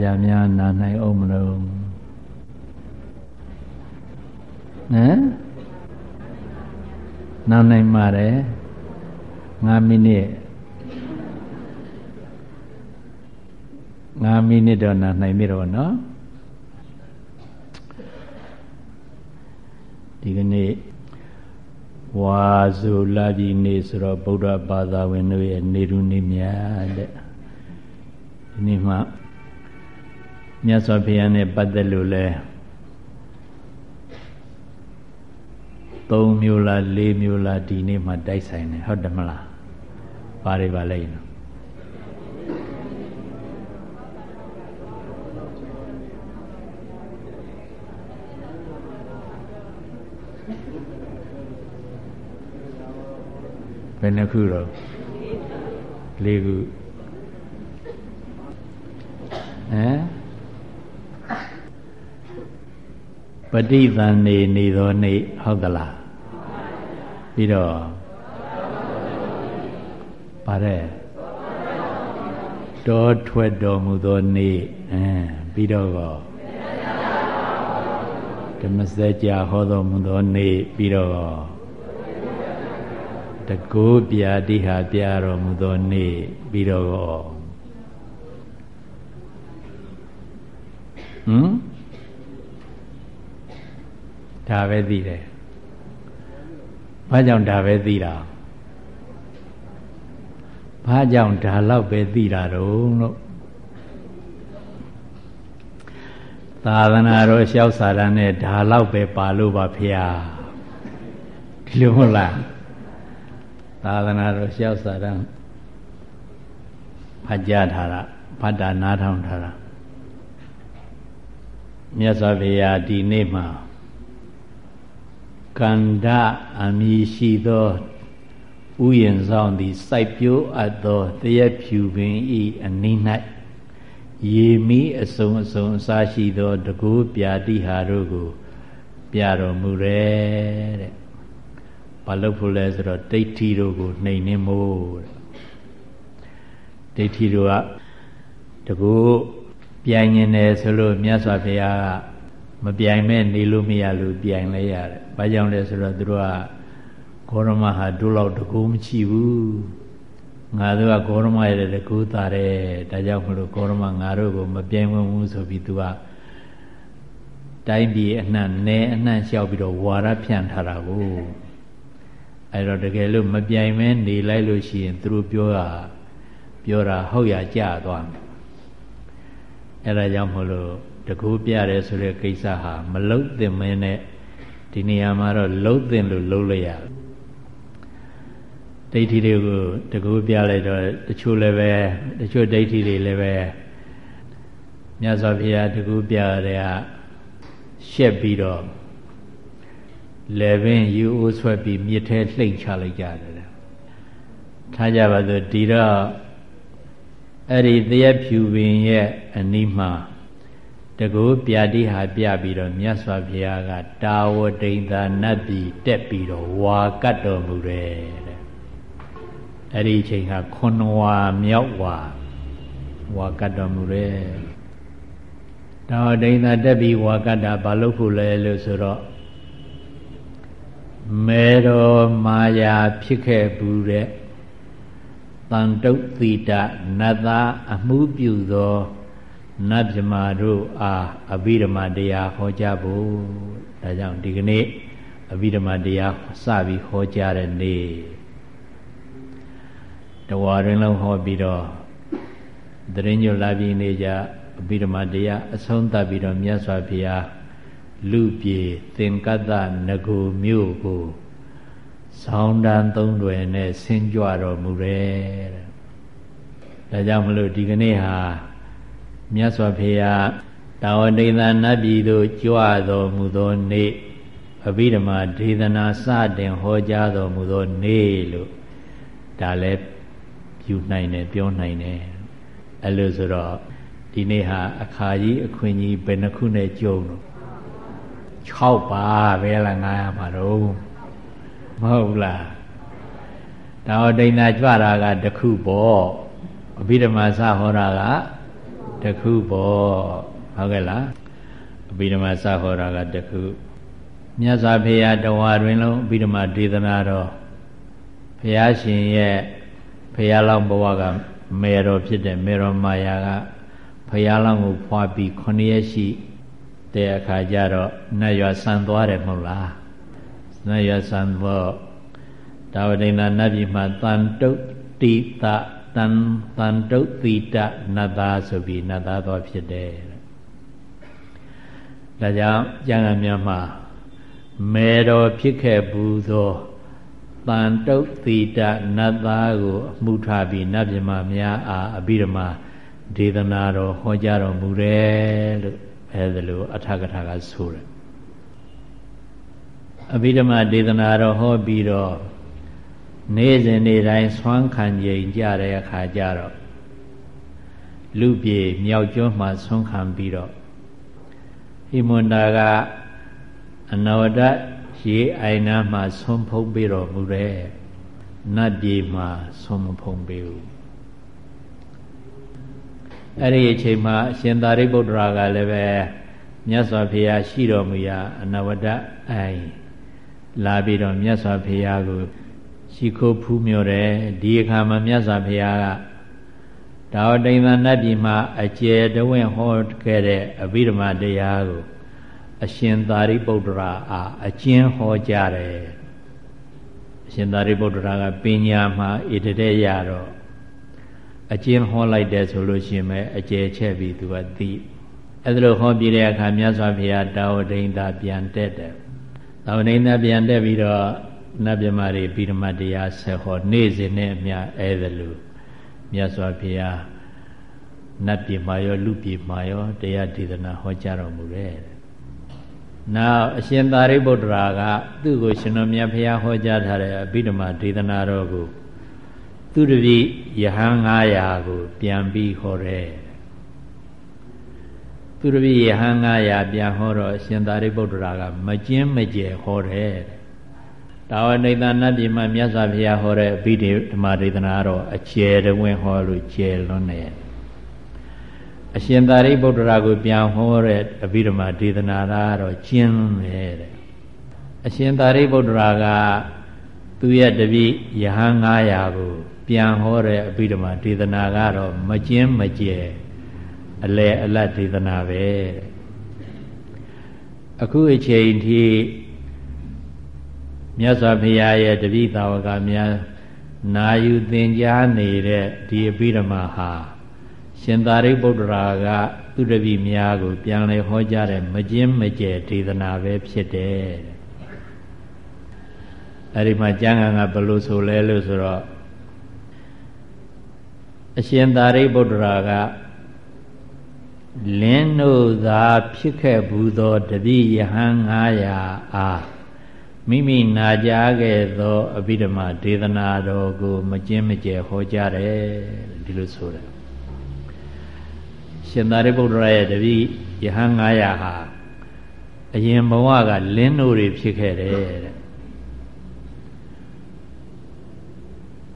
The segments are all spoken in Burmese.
ကြာများနာနိုင်အောင်မလို့ဟမ်နာနိုင်ပါတယ်9မိနစ်9မိနစ်တော့နာနိုင်ပြီတော့နော်ဒီကနေ့ဝါဇူလာပြီနေ့ဆိုတော့ဗုဒ္ဓဘာသာဝင်တို့ရဲ့နေရုနေမြတ်တဲ့ဒီနေ့မှ မြတ်စွာဘုရားနဲ့ပတ်သက်လို့လဲ၃မျိုးလား၄မျိုးလားဒီနေ့မှတိုက်ဆိုင်တယ်ဟုတ်တယ်မလားပါရိပါလိမ့်နော်ဘယ်နှခုတော့၄ခုဟမ် ပဋိသန္ဓေနေသောနေ့ဟုတ်သလားပြီးတော့ပါတယ်တောထွက်တော်မူသောနေ့အဲပြီးတော့ကောဓမ္မစကြာဟောတော်မူသောနေ့ပြီးတော့တကိုးပြာတိဟာပြတော်မူသောနေ့ပြီးတော့ဟမ် ဒါပဲသိတယ်ဘာကြောင့်ဒါပဲသိတာဘာကြောင့်ဒါလောက်ပဲသိတာတော့လို့သာသနာတော်လျှောက်စာရန်နဲ့ဒါလောက်ပဲပါလို့ပါဖေဟာဒီလိုမဟုတ်လားသာသနာတော်လျှောက်စာရန်ဖတ်ကြားထားတာဖတ်တာနားထောင်ထားတာမြတ်စွာဘုရားဒီနေ့မှာ ကန္ဓအမည်ရှိသောဥယျင်ဆောင်သည်စိုက်ပျိုးအပ်သောတရက်ဖြူပင်ဤအနိ၌ရေမီအစုံအစုံအစားရှိသောတကူပြာတိဟာတို့ကို ပြတော်မူရဲတဲ့ဘာလို့ဖို့လဲဆိုတော့ဒိဋ္ဌိတို့ကိုနှိမ်နှင်းမို့တဲ့ဒိဋ္ဌိတို့ကတကူပြိုင်နေတယ်ဆိုလို့မြတ်စွာဘုရားက မပြိုင်မဲ့နေလို့မရလို့ပြိုင်လဲရတယ်။ဘာကြောင့်လဲဆိုတော့သူတို့ကဂေါရမဟာတို့လောက်တကူမရှိဘူး။ငါတို့ကဂေါရမရဲ့တကူတာတယ်။ဒါကြောင့်မလို့ဂေါရမငါတို့ကိုမပြိုင်ဝင်ဘူးဆိုပြီးသူကတိုင်းပြည်အနှံ့နဲအနှံ့လျှောက်ပြီးတော့ဝါရဖြန့်ထားတာကိုအဲ့တော့တကယ်လို့မပြိုင်မဲနေလိုက်လို့ရှိရင်သူတို့ပြောတာပြောတာဟုတ်ရကြသွားမယ်အဲ့ဒါကြောင့်မလို့ တကူပြတယ်ဆိုတဲ့ကိစ္စဟာမလုတ်သင့်မင်းနဲ့ဒီနေရာမှာတော့လှုပ်သင့်လို့လှုပ်လိုက်ရဒိဋ္ဌိတွေကိုတကူပြလိုက်တော့တချို့လည်းပဲတချို့ဒိဋ္ဌိတွေလည်းပဲမြတ်စွာဘုရားတကူပြရတဲ့ကရှက်ပြီးတော့လေပင်ယူအိုးဆွဲပြီးမြစ်ထဲလှိမ့်ချလိုက်ကြတယ်ထားကြပါစို့ဒီတော့အဲ့ဒီတရက်ဖြူပင်ရဲ့အနီးမှာ တကူပြတိဟာပြပြီးတော့မြတ်စွာဘုရားကတာဝတိန်သာနတ်ပြည်တက်ပြီးတော့ဝါကတ်တော်မူတယ်တဲ့အဲ့ဒီအချိန်ကခွန်ဝါမြောက်ဝါဝါကတ်တော်မူတယ်တာဝတိန်သာတက်ပြီးဝါကတ်တာဘာလို့ဖို့လဲလို့ဆိုတော့မေတော်မာယာဖြစ်ခဲ့ဘူးတဲ့တန်တုတ်သီတနတ်သားအမှုပြုသော နတ်မြမာတို့အားအဘိဓမ္မာတရားဟောကြားဖို့ဒါကြောင့်ဒီကနေ့အဘိဓမ္မာတရားစပြီးဟောကြားတဲ့နေ့တဝါရင်လုံးဟောပြီးတော့တရင်ညွလာပြီးနေကြအဘိဓမ္မာတရားအဆုံးသတ်ပြီးတော့မြတ်စွာဘုရားလူပြေသင်္ကတ္တငကိုမြို့ကိုဆောင်းတန်းသုံးတွယ်နဲ့ဆင်းကြွတော်မူတယ်တဲ့ဒါကြောင့်မလို့ဒီကနေ့ဟာ မြတ်စွာဘုရားတာဝတိသနတ်ပြည်သို့ကြွတော်မူသောနေ့အဘိဓမ္မာဒေသနာစတင်ဟောကြားတော်မူသောနေ့လို့ဒါလည်းယူနိုင်တယ်ပြောနိုင်တယ်အဲ့လိုဆိုတော့ဒီနေ့ဟာအခါကြီးအခွင့်ကြီးဘယ်နှခုနဲ့ကြုံတော့6ပါပဲလား900မှာတော့မဟုတ်လားဒါတော့ဒိဋ္ဌာကြွတာကတစ်ခုပေါ့အဘိဓမ္မာစဟောတာက တခုပေါ့ဟုတ်ကဲ့လားအဘိဓမ္မာစဟောတာကတခုမြတ်စွာဘုရားတဝါတွင်လုံးအဘိဓမ္မာဒေသနာတော်ဘုရားရှင်ရဲ့ဘုရားလောင်းဘဝကမေတော်ဖြစ်တဲ့မေတော်မာယာကဘုရားလောင်းကိုဖွာပြီး9ရက်ရှိတဲ့အခါကျတော့နတ်ရွာဆန်သွားတယ်မဟုတ်လားနတ်ရွာဆန်တော့ဒါဝဒိဏနတ်ပြည်မှာတန်တုတ်တိတ တန်တန်တုတ်တိတနတ်သားဆိုပြီးနတ်သားတော်ဖြစ်တယ်ဒါကြောင့်ကျမ်းဂန်များမှာမေတော်ဖြစ်ခဲ့ဘူးသောတန်တုတ်တိတနတ်သားကိုအမှုထားပြီးနတ်ပြမများအားအဘိဓမ္မာဒေသနာတော်ဟောကြားတော်မူတယ်လို့အဲဒါလိုအထကထာကဆိုတယ်အဘိဓမ္မာဒေသနာတော်ဟောပြီးတော့ နေ့စဉ်နေ့တိုင်းဆွမ်းခံကြိမ်ကြတဲ့အခါကျတော့လူပြေမြောက်ကျွန်းမှာဆွမ်းခံပြီးတော့ဟိမန္တာကအနဝဒရေအိုင်နာမှာဆွမ်းဖုံးပြီးတော့မူတဲ့နတ်ပြေမှာဆွမ်းမဖုံးပေးဘူးအဲ့ဒီအချိန်မှာအရှင်သာရိပုတ္တရာကလည်းပဲမြတ်စွာဘုရားရှိတော်မူရာအနဝဒအိုင်လာပြီးတော့မြတ်စွာဘုရားကို ရှိခိုးဖူးမြော်တယ်ဒီအခါမှာမြတ်စွာဘုရားကဒါဝတိန်သနတ်ပြည်မှာအကျယ်တဝင့်ဟောခဲ့တဲ့အဘိဓမ္မာတရားကိုအရှင်သာရိပုတ္တရာအားအကျဉ်းဟောကြားတယ်အရှင်သာရိပုတ္တရာကပညာမှာဣတတဲ့ရတော့အကျဉ်းဟောလိုက်တယ်ဆိုလို့ရှိရင်ပဲအကျယ်ချက်ပြီးသူကသိအဲ့ဒါလိုဟောပြတဲ့အခါမြတ်စွာဘုရားတာဝတိန်သာပြန်တက်တယ်တာဝတိန်သာပြန်တက်ပြီးတော့ နတ်မြမာတွေဗိဓမတရားဆက်ဟောနေ့စဉ်နဲ့အမျှအဲ့ဒါလိုမြတ်စွာဘုရားနတ်ပြည်မှာရောလူပြည်မှာရောတရားဒေသနာဟောကြားတော်မူတယ်နောက်အရှင်သာရိပုတ္တရာကသူ့ကိုရှင်တော်မြတ်ဘုရားဟောကြားထားတဲ့အဘိဓမ္မာဒေသနာတော်ကိုသူတပည့်ယဟန်900ကို ပြန်ပြီးဟောတယ်သူတပည့်ယဟန်900ပြန်ဟောတော့အရှင်သာရိပုတ္တရာကမကျင်းမကျယ်ဟောတယ် တာဝနေသနတ်ပြည်မှာမြတ်စွာဘုရားဟောတဲ့အဘိဓမ္မာဒေသနာတော့အကျယ်တဝင်းဟောလို့ကျယ်လွန်းတယ်အရှင်သာရိပုတ္တရာကိုပြန်ဟောတဲ့အဘိဓမ္မာဒေသနာကတော့ကျင်းတယ်တဲ့အရှင်သာရိပုတ္တရာကသူရဲ့တပည့်ယဟန်900ကိုပြန်ဟောတဲ့အဘိဓမ္မာဒေသနာကတော့မကျင်းမကျယ်အလဲအလတ်ဒေသနာပဲအခုအချိန်ထိ မြတ်စွာဘုရားရဲ့တပည့်သာဝကများနာယူသင်ကြားနေတဲ့ဒီအဘိဓမ္မာဟာရှင်သာရိပုတ္တရာကသူတပည့်များကို ပြန်လည်ဟောကြားတဲ့မကျင်းမကျယ်ဒေသနာပဲဖြစ်တယ်အဲ့ဒီမှာကျမ်းဂန်ကဘယ်လိုဆိုလဲလို့ဆိုတော့အရှင်သာရိပုတ္တရာကလင်းတို့သာဖြစ်ခဲ့ဘူးသောတတိယဟန်900အား မိမိနာကြားခဲ့သောအဘိဓမ္မာဒေသနာတော်ကို မကျင်းမကျယ်ဟောကြားတယ်ဒီလိုဆိုတယ်ရှင်သာရိပုတ္တရာရဲ့တပည့်ယဟန်900ဟာအရင်ဘဝကလင်းတို့တွေဖြစ်ခဲ့တယ်တဲ့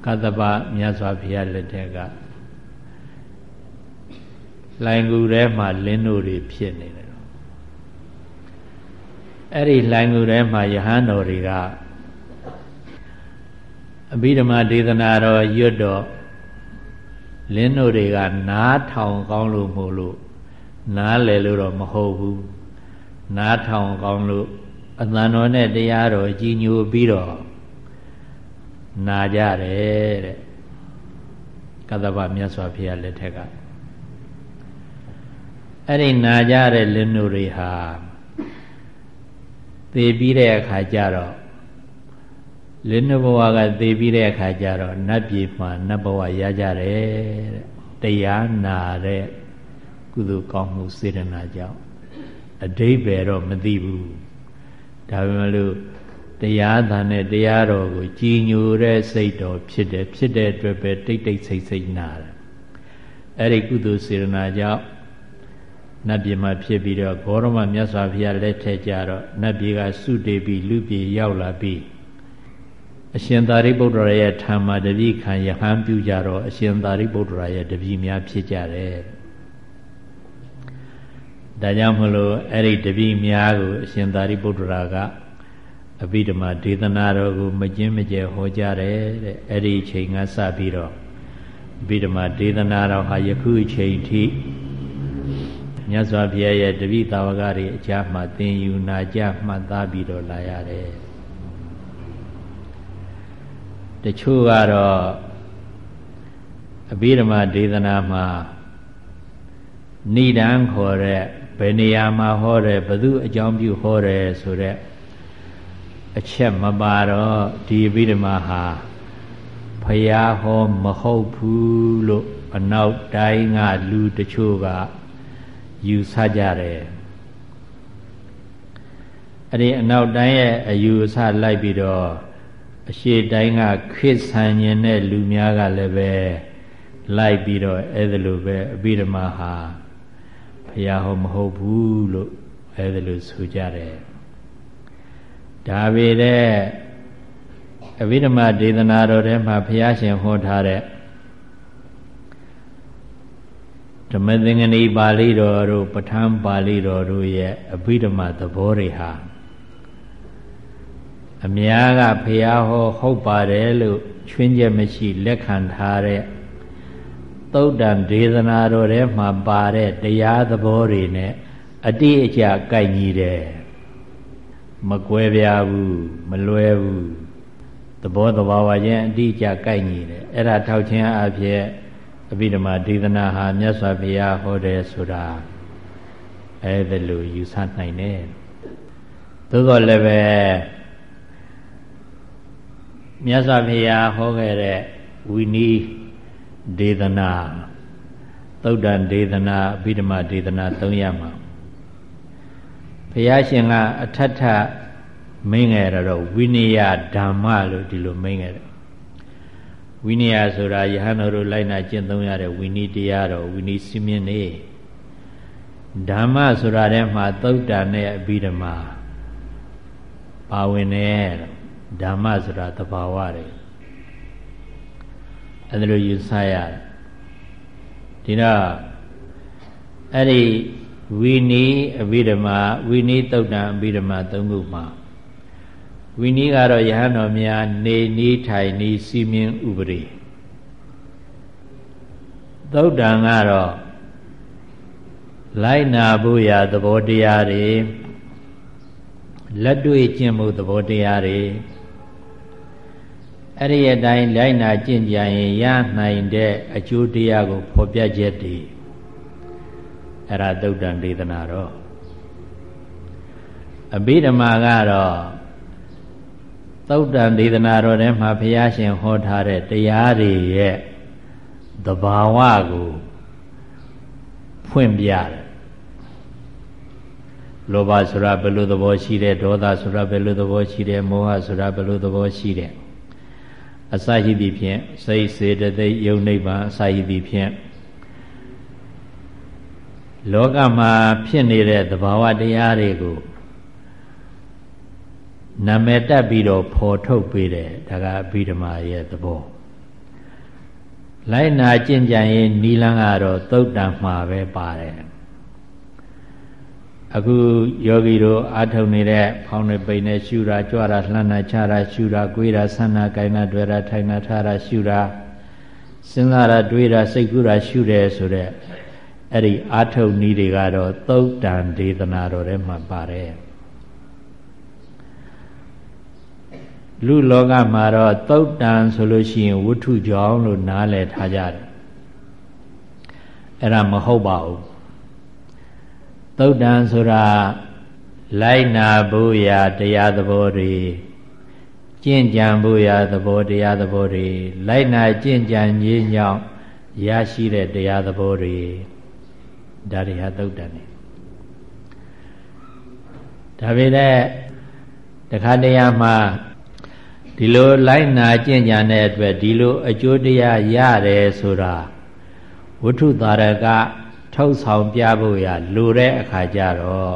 ကတ္တပမြတ်စွာဘုရားလက်ထက်ကလိုင်ကူထဲမှာလင်းတို့တွေဖြစ်နေတယ် အဲ့ဒီလိုင်ကူထဲမှာယဟန်တော်တွေကအဘိဓမ္မာဒေသနာတော်ရွတ်တော့လင်းတို့တွေကနားထောင်ကောင်းလို့မို့လို့နားလည်လို့တော့မဟုတ်ဘူးနားထောင်ကောင်းလို့အသံတော်နဲ့တရားတော်ကြီးညိုပြီးတော့နာကြတယ်တဲ့ကသဗ္ဗမြတ်စွာဘုရားလက်ထက်ကအဲ့ဒီနာကြတဲ့လင်းတို့တွေဟာ သေပြီးတဲ့အခါကျတော့လင်းဘဝကသေပြီးတဲ့အခါကျတော့နတ်ပြည်မှာနတ်ဘဝရကြတယ်တဲ့တရားနာတဲ့ကုသိုလ်ကောင်းမှုစေတနာကြောင့်အတိဘယ်တော့မသိဘူးဒါပေမဲ့လို့တရားသာနဲ့တရားတော်ကိုကြည်ညိုတဲ့စိတ်တော်ဖြစ်တယ်ဖြစ်တဲ့အတွက်ပဲတိတ်တိတ်ဆိတ်ဆိတ်နာတယ်အဲ့ဒီကုသိုလ်စေတနာကြောင့် နတ်ပြည်မှာဖြစ်ပြီးတော့ဂေါရမမြတ်စွာဘုရားလက်ထက်ကြတော့နတ်ပြည်ကစုတည်ပြီးလူပြည်ရောက်လာပြီးအရှင်သာရိပုတ္တရာရဲ့ထာမတတိခံယဟန်ပြုကြတော့အရှင်သာရိပုတ္တရာရဲ့တပည့်များဖြစ်ကြတယ်ဒါကြောင့်မလို့အဲ့ဒီတပည့်များကိုအရှင်သာရိပုတ္တရာကအဘိဓမ္မာဒေသနာတော်ကိုမကျင်းမကျဲဟောကြားတယ်တဲ့အဲ့ဒီအချိန်ကစပြီးတော့အဘိဓမ္မာဒေသနာတော်ဟာယခုအချိန်ထိ မြတ်စွာဘုရားရဲ့တပည့်သာဝကတွေအကြမှာသင်ယူနာကြမှတ်သားပြီးတော့လာရတယ်တချို့ကတော့အဘိဓမ္မာဒေသနာမှာဏိဒံခေါ်တဲ့ဘယ်နေရာမှာဟောတယ်ဘသူအကြောင်းပြုဟောတယ်ဆိုတဲ့အချက်မပါတော့ဒီအဘိဓမ္မာဟာဖယားဟောမဟုတ်ဘူးလို့အနောက်တိုင်းကလူတချို့က ယူဆကြတယ်အဲ့ဒီအနောက်တိုင်းရဲ့အယူအဆလိုက်ပြီးတော့အရှေ့တိုင်းကခေတ်ဆန်ញင်တဲ့လူများကလည်းပဲလိုက်ပြီးတော့အဲ့ဒါလိုပဲအဘိဓမ္မာဟာဘုရားဟောမဟုတ်ဘူးလို့အဲ့ဒါလိုဆိုကြတယ်ဒါပေတဲ့အဘိဓမ္မာဒေသနာတော်ထဲမှာဘုရားရှင်ဟောထားတဲ့ ဓမ္မသင်္ကနီပါဠိတော်တို့ပဋ္ဌာန်းပါဠိတော်တို့ရဲ့အဘိဓမ္မာသဘောတွေဟာအများကဘုရားဟောဟုတ်ပါတယ်လို့ချွင်းချက်မရှိလက်ခံထားတဲ့သုတ်တံဒေသနာတော်ထဲမှာပါတဲ့တရားသဘောတွေနဲ့အတိအကျကိုက်ညီတယ်မကွဲပြားဘူးမလွဲဘူးသဘောတဘာဝချင်းအတိအကျကိုက်ညီတယ်အဲ့ဒါထောက်ခြင်းအဖြစ် အဘိဓမ္မာဒေသနာဟာမြတ်စွာဘုရားဟောတယ်ဆိုတာအဲ့ဒါလိုယူဆနိုင်တယ်သို့တော်လည်းပဲမြတ်စွာဘုရားဟောခဲ့တဲ့ဝီနီးဒေသနာသုတ်တန်ဒေသနာအဘိဓမ္မာဒေသနာ၃ရမှာဘုရားရှင်ကအထက်ထမင်းငယ်တော့ဝိနည်းဓမ္မလို့ဒီလိုမင်းငယ်တယ် ဝိနည်းဆိုတာယဟန်တော်တို့လိုက်နာကျင့်သုံးရတဲ့ဝိနည်းတရားတော်ဝိနည်းစီမင်းနေဓမ္မဆိုတာထဲမှာသုတ်တန်နဲ့အဘိဓမ္မာပါဝင်တယ်ဓမ္မဆိုတာသဘာဝတွေအဲဒါလိုယူဆရတယ်ဒီတော့အဲ့ဒီဝီနီအဘိဓမ္မာဝီနီတုတ်တံအဘိဓမ္မာသုံးခုမှာ ဝီနီကတော့ယဟန်တော်များနေနီးထိုင်နီးစီမင်းဥပရိသုတ်တံကတော့လိုက်နာဖို့ရာသဘောတရားတွေလက်တွေ့ကျင့်မှုသဘောတရားတွေအဲ့ဒီအတိုင်းလိုက်နာကျင့်ကြရင်ရနိုင်တဲ့အကျိုးတရားကိုဖော်ပြချက်တည်းအဲ့ဒါသုတ်တံဒေသနာတော့အဘိဓမ္မာကတော့ သုတ်တံဒေသနာတော်ထဲမှာဘုရားရှင်ဟောထားတဲ့တရားတွေရဲ့သဘာဝကိုဖွင့်ပြတယ်လောဘဆိုတာဘယ်လိုသဘောရှိတယ်ဒေါသဆိုတာဘယ်လိုသဘောရှိတယ်မောဟဆိုတာဘယ်လိုသဘောရှိတယ်အစရှိသည်ဖြင့်စိတ်စေတသိက်ယုံနိဗ္ဗာန်အစရှိသည်ဖြင့်လောကမှာဖြစ်နေတဲ့သဘာဝတရားတွေကို နာမည်တက်ပြီးတော့ဖော်ထုတ်ပေးတယ်ဒါကအဘိဓမ္မာရဲ့သဘောလိုက်နာကျင့်ကြံရင်နီလန်းကတော့သုတ်တံမှာပဲပါတယ်အခုယောဂီတို့အာထုံနေတဲ့ဖောင်းနေပိန်နေရှူတာကြွတာလှမ်းတာချတာရှူတာ၊ကိုယ်တာဆန္နာကိုင်တာတွေ့တာထိုင်တာထားတာရှူတာစဉ်းစားတာတွေးတာစိတ်ကူးတာရှုတယ်ဆိုတဲ့အဲ့ဒီအာထုံနည်းတွေကတော့သုတ်တံဒေသနာတော်ထဲမှာပါတယ် လူလောကမှာတော့သုတ်တံဆိုလို့ရှိရင်ဝတ္ထုကြောင့်လို့နားလည်ထားကြတယ်အဲ့ဒါမဟုတ်ပါဘူးသုတ်တံဆိုတာလိုက်နာဖို့ရာတရားသဘောတွေကျင့်ကြံဖို့ရာသဘောတရားသဘောတွေလိုက်နာကျင့်ကြံခြင်းကြောင့်ရရှိတဲ့တရားသဘောတွေဒါတွေဟာသုတ်တံနေဒါပေမဲ့တခါတရံမှာ ဒီလိုလိုက်နာကျင့်ကြံတဲ့အတွက်ဒီလိုအကျိုးတရားရတယ်ဆိုတာဝိထုသာရကထုတ်ဆောင်ပြဖို့ရလိုတဲ့အခါကျတော့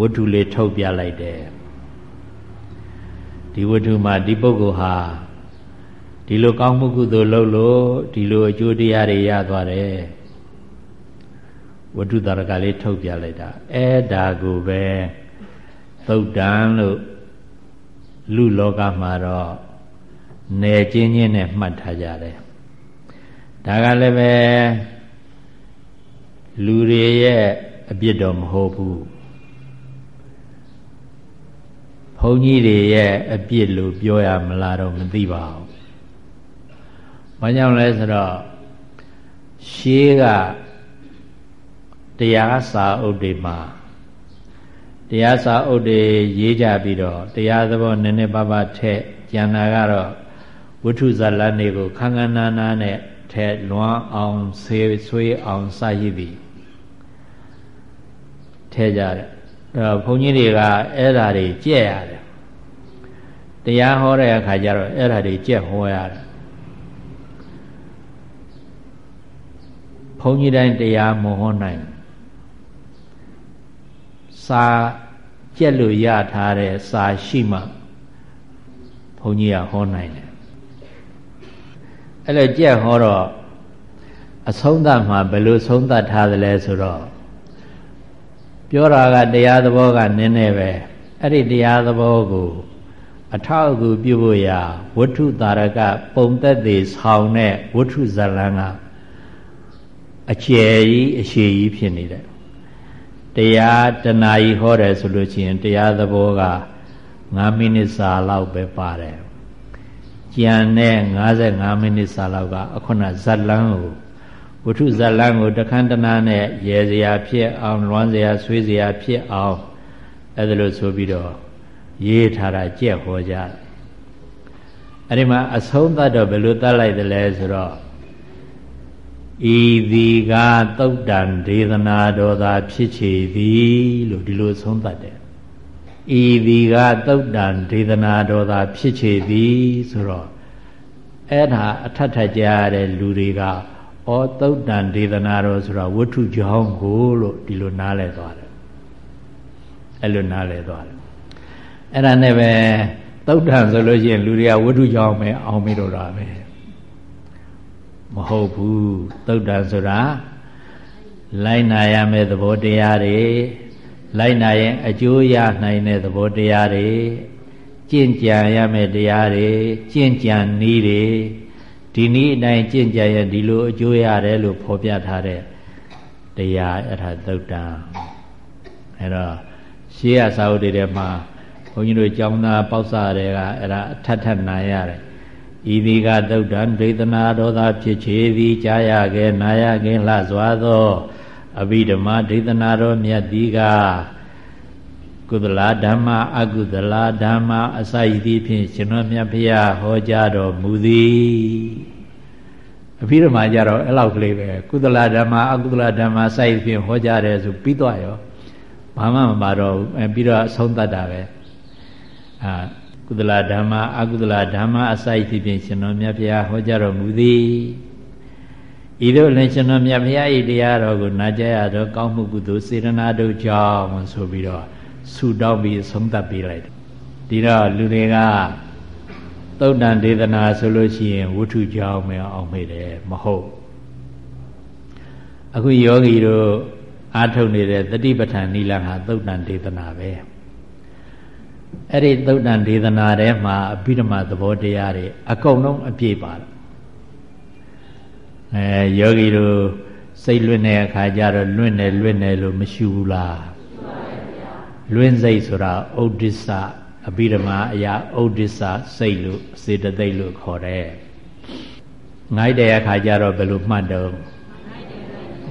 ဝတ္ထုလေးထုတ်ပြလိုက်တယ်ဒီဝတ္ထုမှာဒီပုဂ္ဂိုလ်ဟာဒီလိုကောင်းမှုကုသိုလ်လုပ်လို့ဒီလိုအကျိုးတရားတွေရသွားတယ်ဝတ္ထုတာရကလေးထုတ်ပြလိုက်တာအဲ့ဒါကိုပဲသုတ်တန်လို့ လူလောကမှာတော့နယ်ချင်းချင်းနဲ့မှတ်ထားကြတယ်ဒါကလည်းပဲလူတွေရဲ့အပြစ်တော့မဟုတ်ဘူးဘုန်းကြီးတွေရဲ့အပြစ်လို့ပြောရမလားတော့မသိပါဘူး။ဘာကြောင့်လဲဆိုတော့ရှေးကတရားစာအုပ်တွေမှာ တရားစာအုပ်တွေရေးကြပြီးတော့တရားသဘောနည်းနည်းပါးပါးထက်ကျန်တာကတော့ဝိထုဇာလန်တွေကိုခန်းခန်းနာနာနဲ့ထက်လွမ်းအောင်ဆေးဆွေးအောင်စရည်သည်ထဲကြတယ်အဲ့တော့ဘုန်းကြီးတွေကအဲ့ဓာတွေကြက်ရတယ်တရားဟောတဲ့အခါကျတော့အဲ့ဓာတွေကြက်ဟောရတယ်ဘုန်းကြီးတိုင်းတရားမဟောနိုင် စာကြက်လို့ရထားတဲ့စာရှိမှဘုန်းကြီးကဟောနိုင်တယ်အဲ့လိုကြက်ဟောတော့အဆုံးသတ်မှာဘယ်လိုဆုံးသတ်ထားသလဲဆိုတော့ပြောတာကတရားသဘောကနည်းနည်းပဲအဲ့ဒီတရားသဘောကိုအထောက်အကူပြုဖို့ရာဝဋ္ထုတာရကပုံသက်သေးဆောင်တဲ့ဝဋ္ထုဇလံကအကျယ်ကြီးအရှိကြီးဖြစ်နေတယ် တရားတဏှာကြီးဟောတယ်ဆိုလို့ရှိရင်တရားသဘောက9မိနစ်စာလောက်ပဲပါတယ်ကြံတဲ့55မိနစ်စာလောက်ကအခုနဇတ်လန်းကိုဝတ္ထုဇတ်လန်းကိုတခန်းတနာနဲ့ရေစရာဖြစ်အောင်လွမ်းစရာဆွေးစရာဖြစ်အောင်အဲ့ဒါလို့ဆိုပြီးတော့ရေးထားတာကြက်ဟောကြအဲ့ဒီမှာအဆုံးသတ်တော့ဘယ်လိုသတ်လိုက်သလဲဆိုတော့ ဤသည်ကသုတ်တံဒေသနာတော်သာဖြစ်ချေသည်လို့ဒီလိုဆုံးသတ်တယ်ဤသည်ကသုတ်တံဒေသနာတော်သာဖြစ်ချေသည်ဆိုတော့အဲ့ဒါအထက်ထကြရတဲ့လူတွေကဩသုတ်တံဒေသနာတော်ဆိုတာဝတ္ထုကြောင်းကိုလို့ဒီလိုနားလဲသွားတယ်အဲ့လိုနားလဲသွားတယ်အဲ့ဒါနဲ့ပဲသုတ်တံဆိုလို့ရှိရင်လူတွေကဝတ္ထုကြောင်းပဲအောင်မိတော့တာပဲ မဟုတ်ဘူးသုတ်တံဆိုတာလိုက်နာရမယ့်သဘောတရားတွေလိုက်နာရင်အကျိုးရနိုင်တဲ့သဘောတရားတွေကျင့်ကြံရမယ့်တရားတွေကျင့်ကြံနည်းတွေဒီနည်းအတိုင်းကျင့်ကြံရဒီလိုအကျိုးရတယ်လို့ဖော်ပြထားတဲ့တရားအဲ့ဒါသုတ်တံအဲ့တော့ရှေးရစာအုပ်တွေထဲမှာဘုန်းကြီးတို့ကျောင်းသားပေါက်စားတွေကအဲ့ဒါအထက်ထက်နာရတယ် ဤဒီကသုတ်တံဒေသနာတော်သာဖြစ်ချေသည်ကြားရခဲ့နာရခင်လှစွာသောအဘိဓမ္မာဒေသနာတော်မြတ်ဒီကကုသလာဓမ္မအကုသလာဓမ္မအစာရည်သည်ဖြင့်ရှင်တော်မြတ်ဖရာဟောကြားတော်မူသည်အဘိဓမ္မာကြတော့အဲ့လောက်ကလေးပဲကုသလာဓမ္မအကုသလာဓမ္မအစာရည်ဖြင့်ဟောကြားတယ်ဆိုပြီးတော့ရောဘာမှမပါတော့ဘူးပြီးတော့အဆုံးသတ်တာပဲအာ ကုသလဓမ္မအကုသလဓမ္မအစိုက်ဖြစ်ဖြင့်ရှင်တော်မြတ်ဘုရားဟောကြားတော်မူသည်ဤသို့လည်းရှင်တော်မြတ်ဘုရားဤတရားတော်ကိုနာကြားရသောကောင်းမှုကုသိုလ်စေတနာတို့ကြောင့်ဆိုပြီးတော့ဆုတောင်းပြီးဆုံးသတ်ပေးလိုက်ဒီတော့လူတွေကသုတ်တန်ဒေသနာဆိုလို့ရှိရင်ဝုထုကြောင်းမယ်အောင်မေ့တယ်မဟုတ်အခုယောဂီတို့အားထုတ်နေတဲ့တတိပဋ္ဌာန်နိလဟာသုတ်တန်ဒေသနာပဲ အဲ့ဒီသုတ်တန်ဒေသနာထဲမှာအဘိဓမ္မာသဘောတရားတွေအကုန်လုံးအပြည့်ပါတယ်အဲယောဂီတို့စိတ်လွင့်တဲ့အခါကျတော့လွင့်တယ်လွင့်တယ်လို့မရှိဘူးလားလွင့်စိတ်ဆိုတာဥဒိစ္စအဘိဓမ္မာအရာဥဒိစ္စစိတ်လို့စေတသိက်လို့ခေါ်တယ်ငိုက်တဲ့အခါကျတော့ဘယ်လိုမှတ်တော့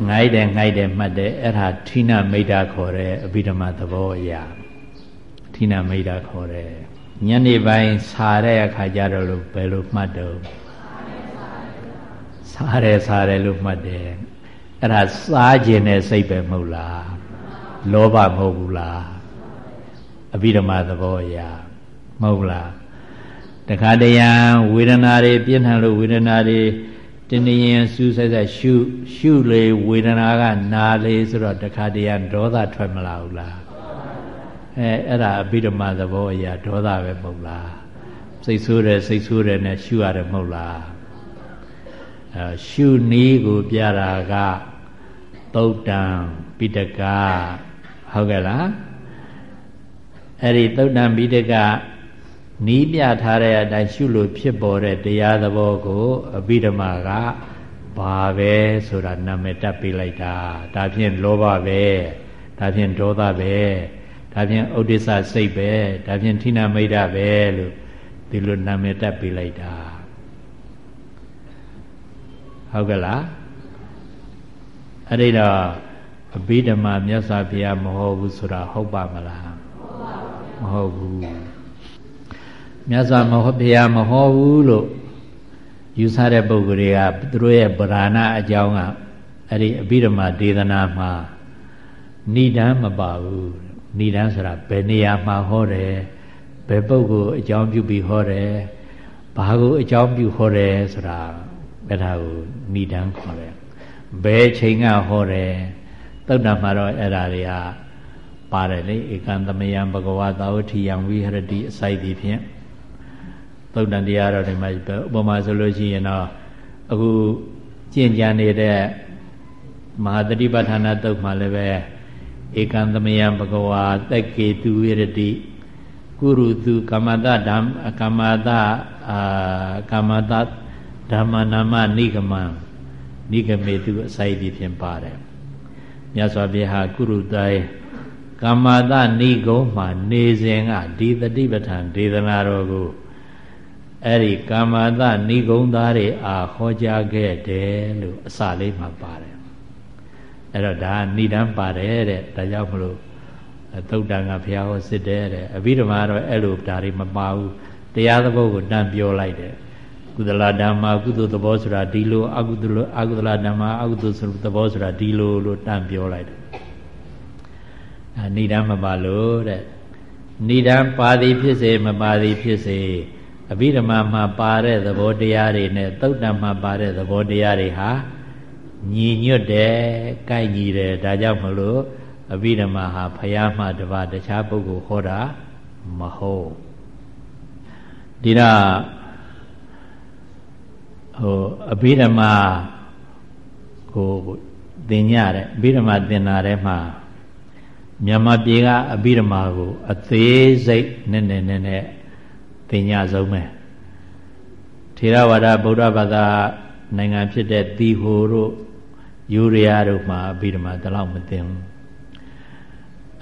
ငိုက်တယ်ငိုက်တယ်မှတ်တယ်အဲ့ဒါဌိနမိတ်တာခေါ်တယ်အဘိဓမ္မာသဘောအရာ ဌိနမိတ်တာခေါ်တယ်ညနေပိုင်းစာတဲ့အခါကျတော့လို့ဘယ်လိုမှတ်တော့စားတယ်စားတယ်လို့မှတ်တယ်အဲ့ဒါစားခြင်းတဲ့စိတ်ပဲမဟုတ်လားလောဘမဟုတ်ဘူးလားအဘိဓမ္မာသဘောအရာမဟုတ်လားတခါတရံဝေဒနာတွေပြင်းထန်လို့ဝေဒနာတွေတင်းနေရင်စူးဆက်ဆက်ရှုရှုလေဝေဒနာကနာလေဆိုတော့တခါတရံဒေါသထွက်မလာဘူးလား အဲအဲ့ဒါအဘိဓမ္မာသဘောအရာဒေါသပဲမဟုတ်လားစိတ်ဆိုးတယ်စိတ်ဆိုးတယ်နဲ့ရှုရတယ်မဟုတ်လားအဲရှုနည်းကိုပြတာကသုတ်တံပိတကဟုတ်ကဲ့လားအဲ့ဒီသုတ်တံပိတကနီးပြထားတဲ့အတိုင်းရှုလို့ဖြစ်ပေါ်တဲ့တရားသဘောကိုအဘိဓမ္မာကဘာပဲဆိုတာနာမည်တက်ပေးလိုက်တာဒါဖြင့်လောဘပဲဒါဖြင့်ဒေါသပဲ ဒါဖြင့်ဥဒိစ္စစိတ်ပဲဒါဖြင့်ဌိနမိတ်ဒပဲလို့ဒီလိုနာမည်တက်ပေးလိုက်တာဟုတ်ကဲ့လားအဲ့ဒီတော့အဘိဓမ္မာမြတ်စွာဘုရားမဟုတ်ဘူးဆိုတာဟုတ်ပါမလားမဟုတ်ဘူးမြတ်စွာဘုရားမဟုတ်ဘူးလို့ယူဆတဲ့ပုဂ္ဂိုလ်တွေကသူတို့ရဲ့ဗราဏအကြောင်းကအဲ့ဒီအဘိဓမ္မာဒေသနာမှာဏိဒံမပါဘူး ဏိဒံဆိုတာဘယ်နေရာမှာဟောတယ်ဘယ်ပုဂ္ဂိုလ်အကြောင်းပြုပြီးဟောတယ်ဘာကိုအကြောင်းပြုဟောတယ်ဆိုတာအဲ့ဒါကိုဏိဒံခေါ်တယ်ဘယ်ချိန်ကဟောတယ်သုတ္တမှာတော့အဲ့ဒါတွေကပါတယ်လေဧကံသမယံဘဂဝါသာဝတိယံဝိဟရတိအစိုက်ဒီဖြင့်သုတ်တန်တရားတော်တွေမှာဥပမာဆိုလို့ရှိရင်တော့အခုကျင့်ကြံနေတဲ့မဟာတတိပဋ္ဌာနာတုတ်မှာလည်းပဲ ဧကံသမယံဘဂဝါတက်ကေသူဝိရတိကုရုသူကမ္မတဓမ္မကမ္မတအာကမ္မတဓမ္မနာမနိဂမံနိဂမေသူအစိုက်ဒီဖြင့်ပါတယ်မြတ်စွာဘုရားကုရုတိုင်ကမ္မတနိဂုံးမှာနေစဉ်ကဒီတတိပဋ္ဌာန်ဒေသနာတော်ကိုအဲ့ဒီကာမသဏိဂုံသားတွေအားဟောကြားခဲ့တယ်လို့အစလေးမှာပါတယ် အဲ့တော့ဒါဏိဒံပါတယ်တဲ့ဒါကြောင့်မလို့သုတ်တန်ကဘုရားဟောစစ်တယ်တဲ့အဘိဓမ္မာတော့အဲ့လိုဒါတွေမပါဘူးတရားသဘောကိုတန်ပြောလိုက်တယ်ကုသလဓမ္မကုသိုလ်သဘောဆိုတာဒီလိုအကုသလအကုသလဓမ္မအကုသိုလ်သဘောဆိုတာဒီလိုလို့တန်ပြောလိုက်တယ်အဲဏိဒံမပါလို့တဲ့ဏိဒံပါသည်ဖြစ်စေမပါသည်ဖြစ်စေအဘိဓမ္မာမှာပါတဲ့သဘောတရားတွေနဲ့သုတ်တံမှာပါတဲ့သဘောတရားတွေဟာ ညီညွတ်တယ်၊ကိုက်ညီတယ်ဒါကြောင့်မလို့အဘိဓမ္မာဟာဖယားမှတပါတခြားပုဂ္ဂိုလ်ဟောတာမဟုတ်ဒီတော့ဟိုအဘိဓမ္မာကိုသင်ညတဲ့အဘိဓမ္မာသင်တာထဲမှာမြန်မာပြည်ကအဘိဓမ္မာကို အသေးစိတ်နဲ့နဲ့နဲ့တင်ညဆုံးပဲထေရဝါဒဗုဒ္ဓဘာသာနိုင်ငံဖြစ်တဲ့သီဟိုတို့ ယူရီးယားတို့မှာအဘိဓမ္မာတလောက်မသိဘူး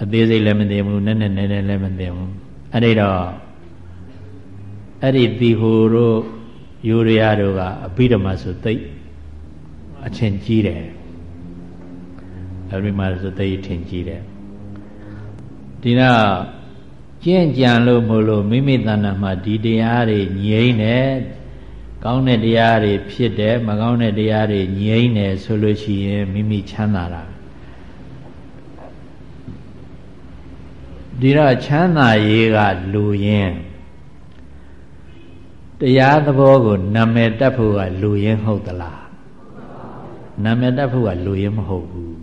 အသေးစိတ်လည်းမသိဘူးနည်းနည်းနည်းနည်းလည်းမသိဘူးအဲ့ဒီတော့အဲ့ဒီသီဟိုတို့ယူရီးယားတို့ကအဘိဓမ္မာဆိုသိအချင်းကြီးတယ်အဘိဓမ္မာဆိုသိအထင်ကြီးတယ်ဒီတော့ကျင့်ကြံလို့မို့လို့မိမိတဏ္ဍာမှာဒီတရားတွေငြိမ့်တယ် ကောင်းတဲ့တရားတွေဖြစ်တယ်မကောင်းတဲ့တရားတွေငြိမ့်တယ်ဆိုလို့ရှိရင်မိမိချမ်းသာတာဒီတော့ချမ်းသာရေးကလူရင်တရားသဘောကိုနာမည်တက်ဖို့ကလူရင်ဟုတ်သလားနာမည်တက်ဖို့ကလူရင်မဟုတ်ဘူး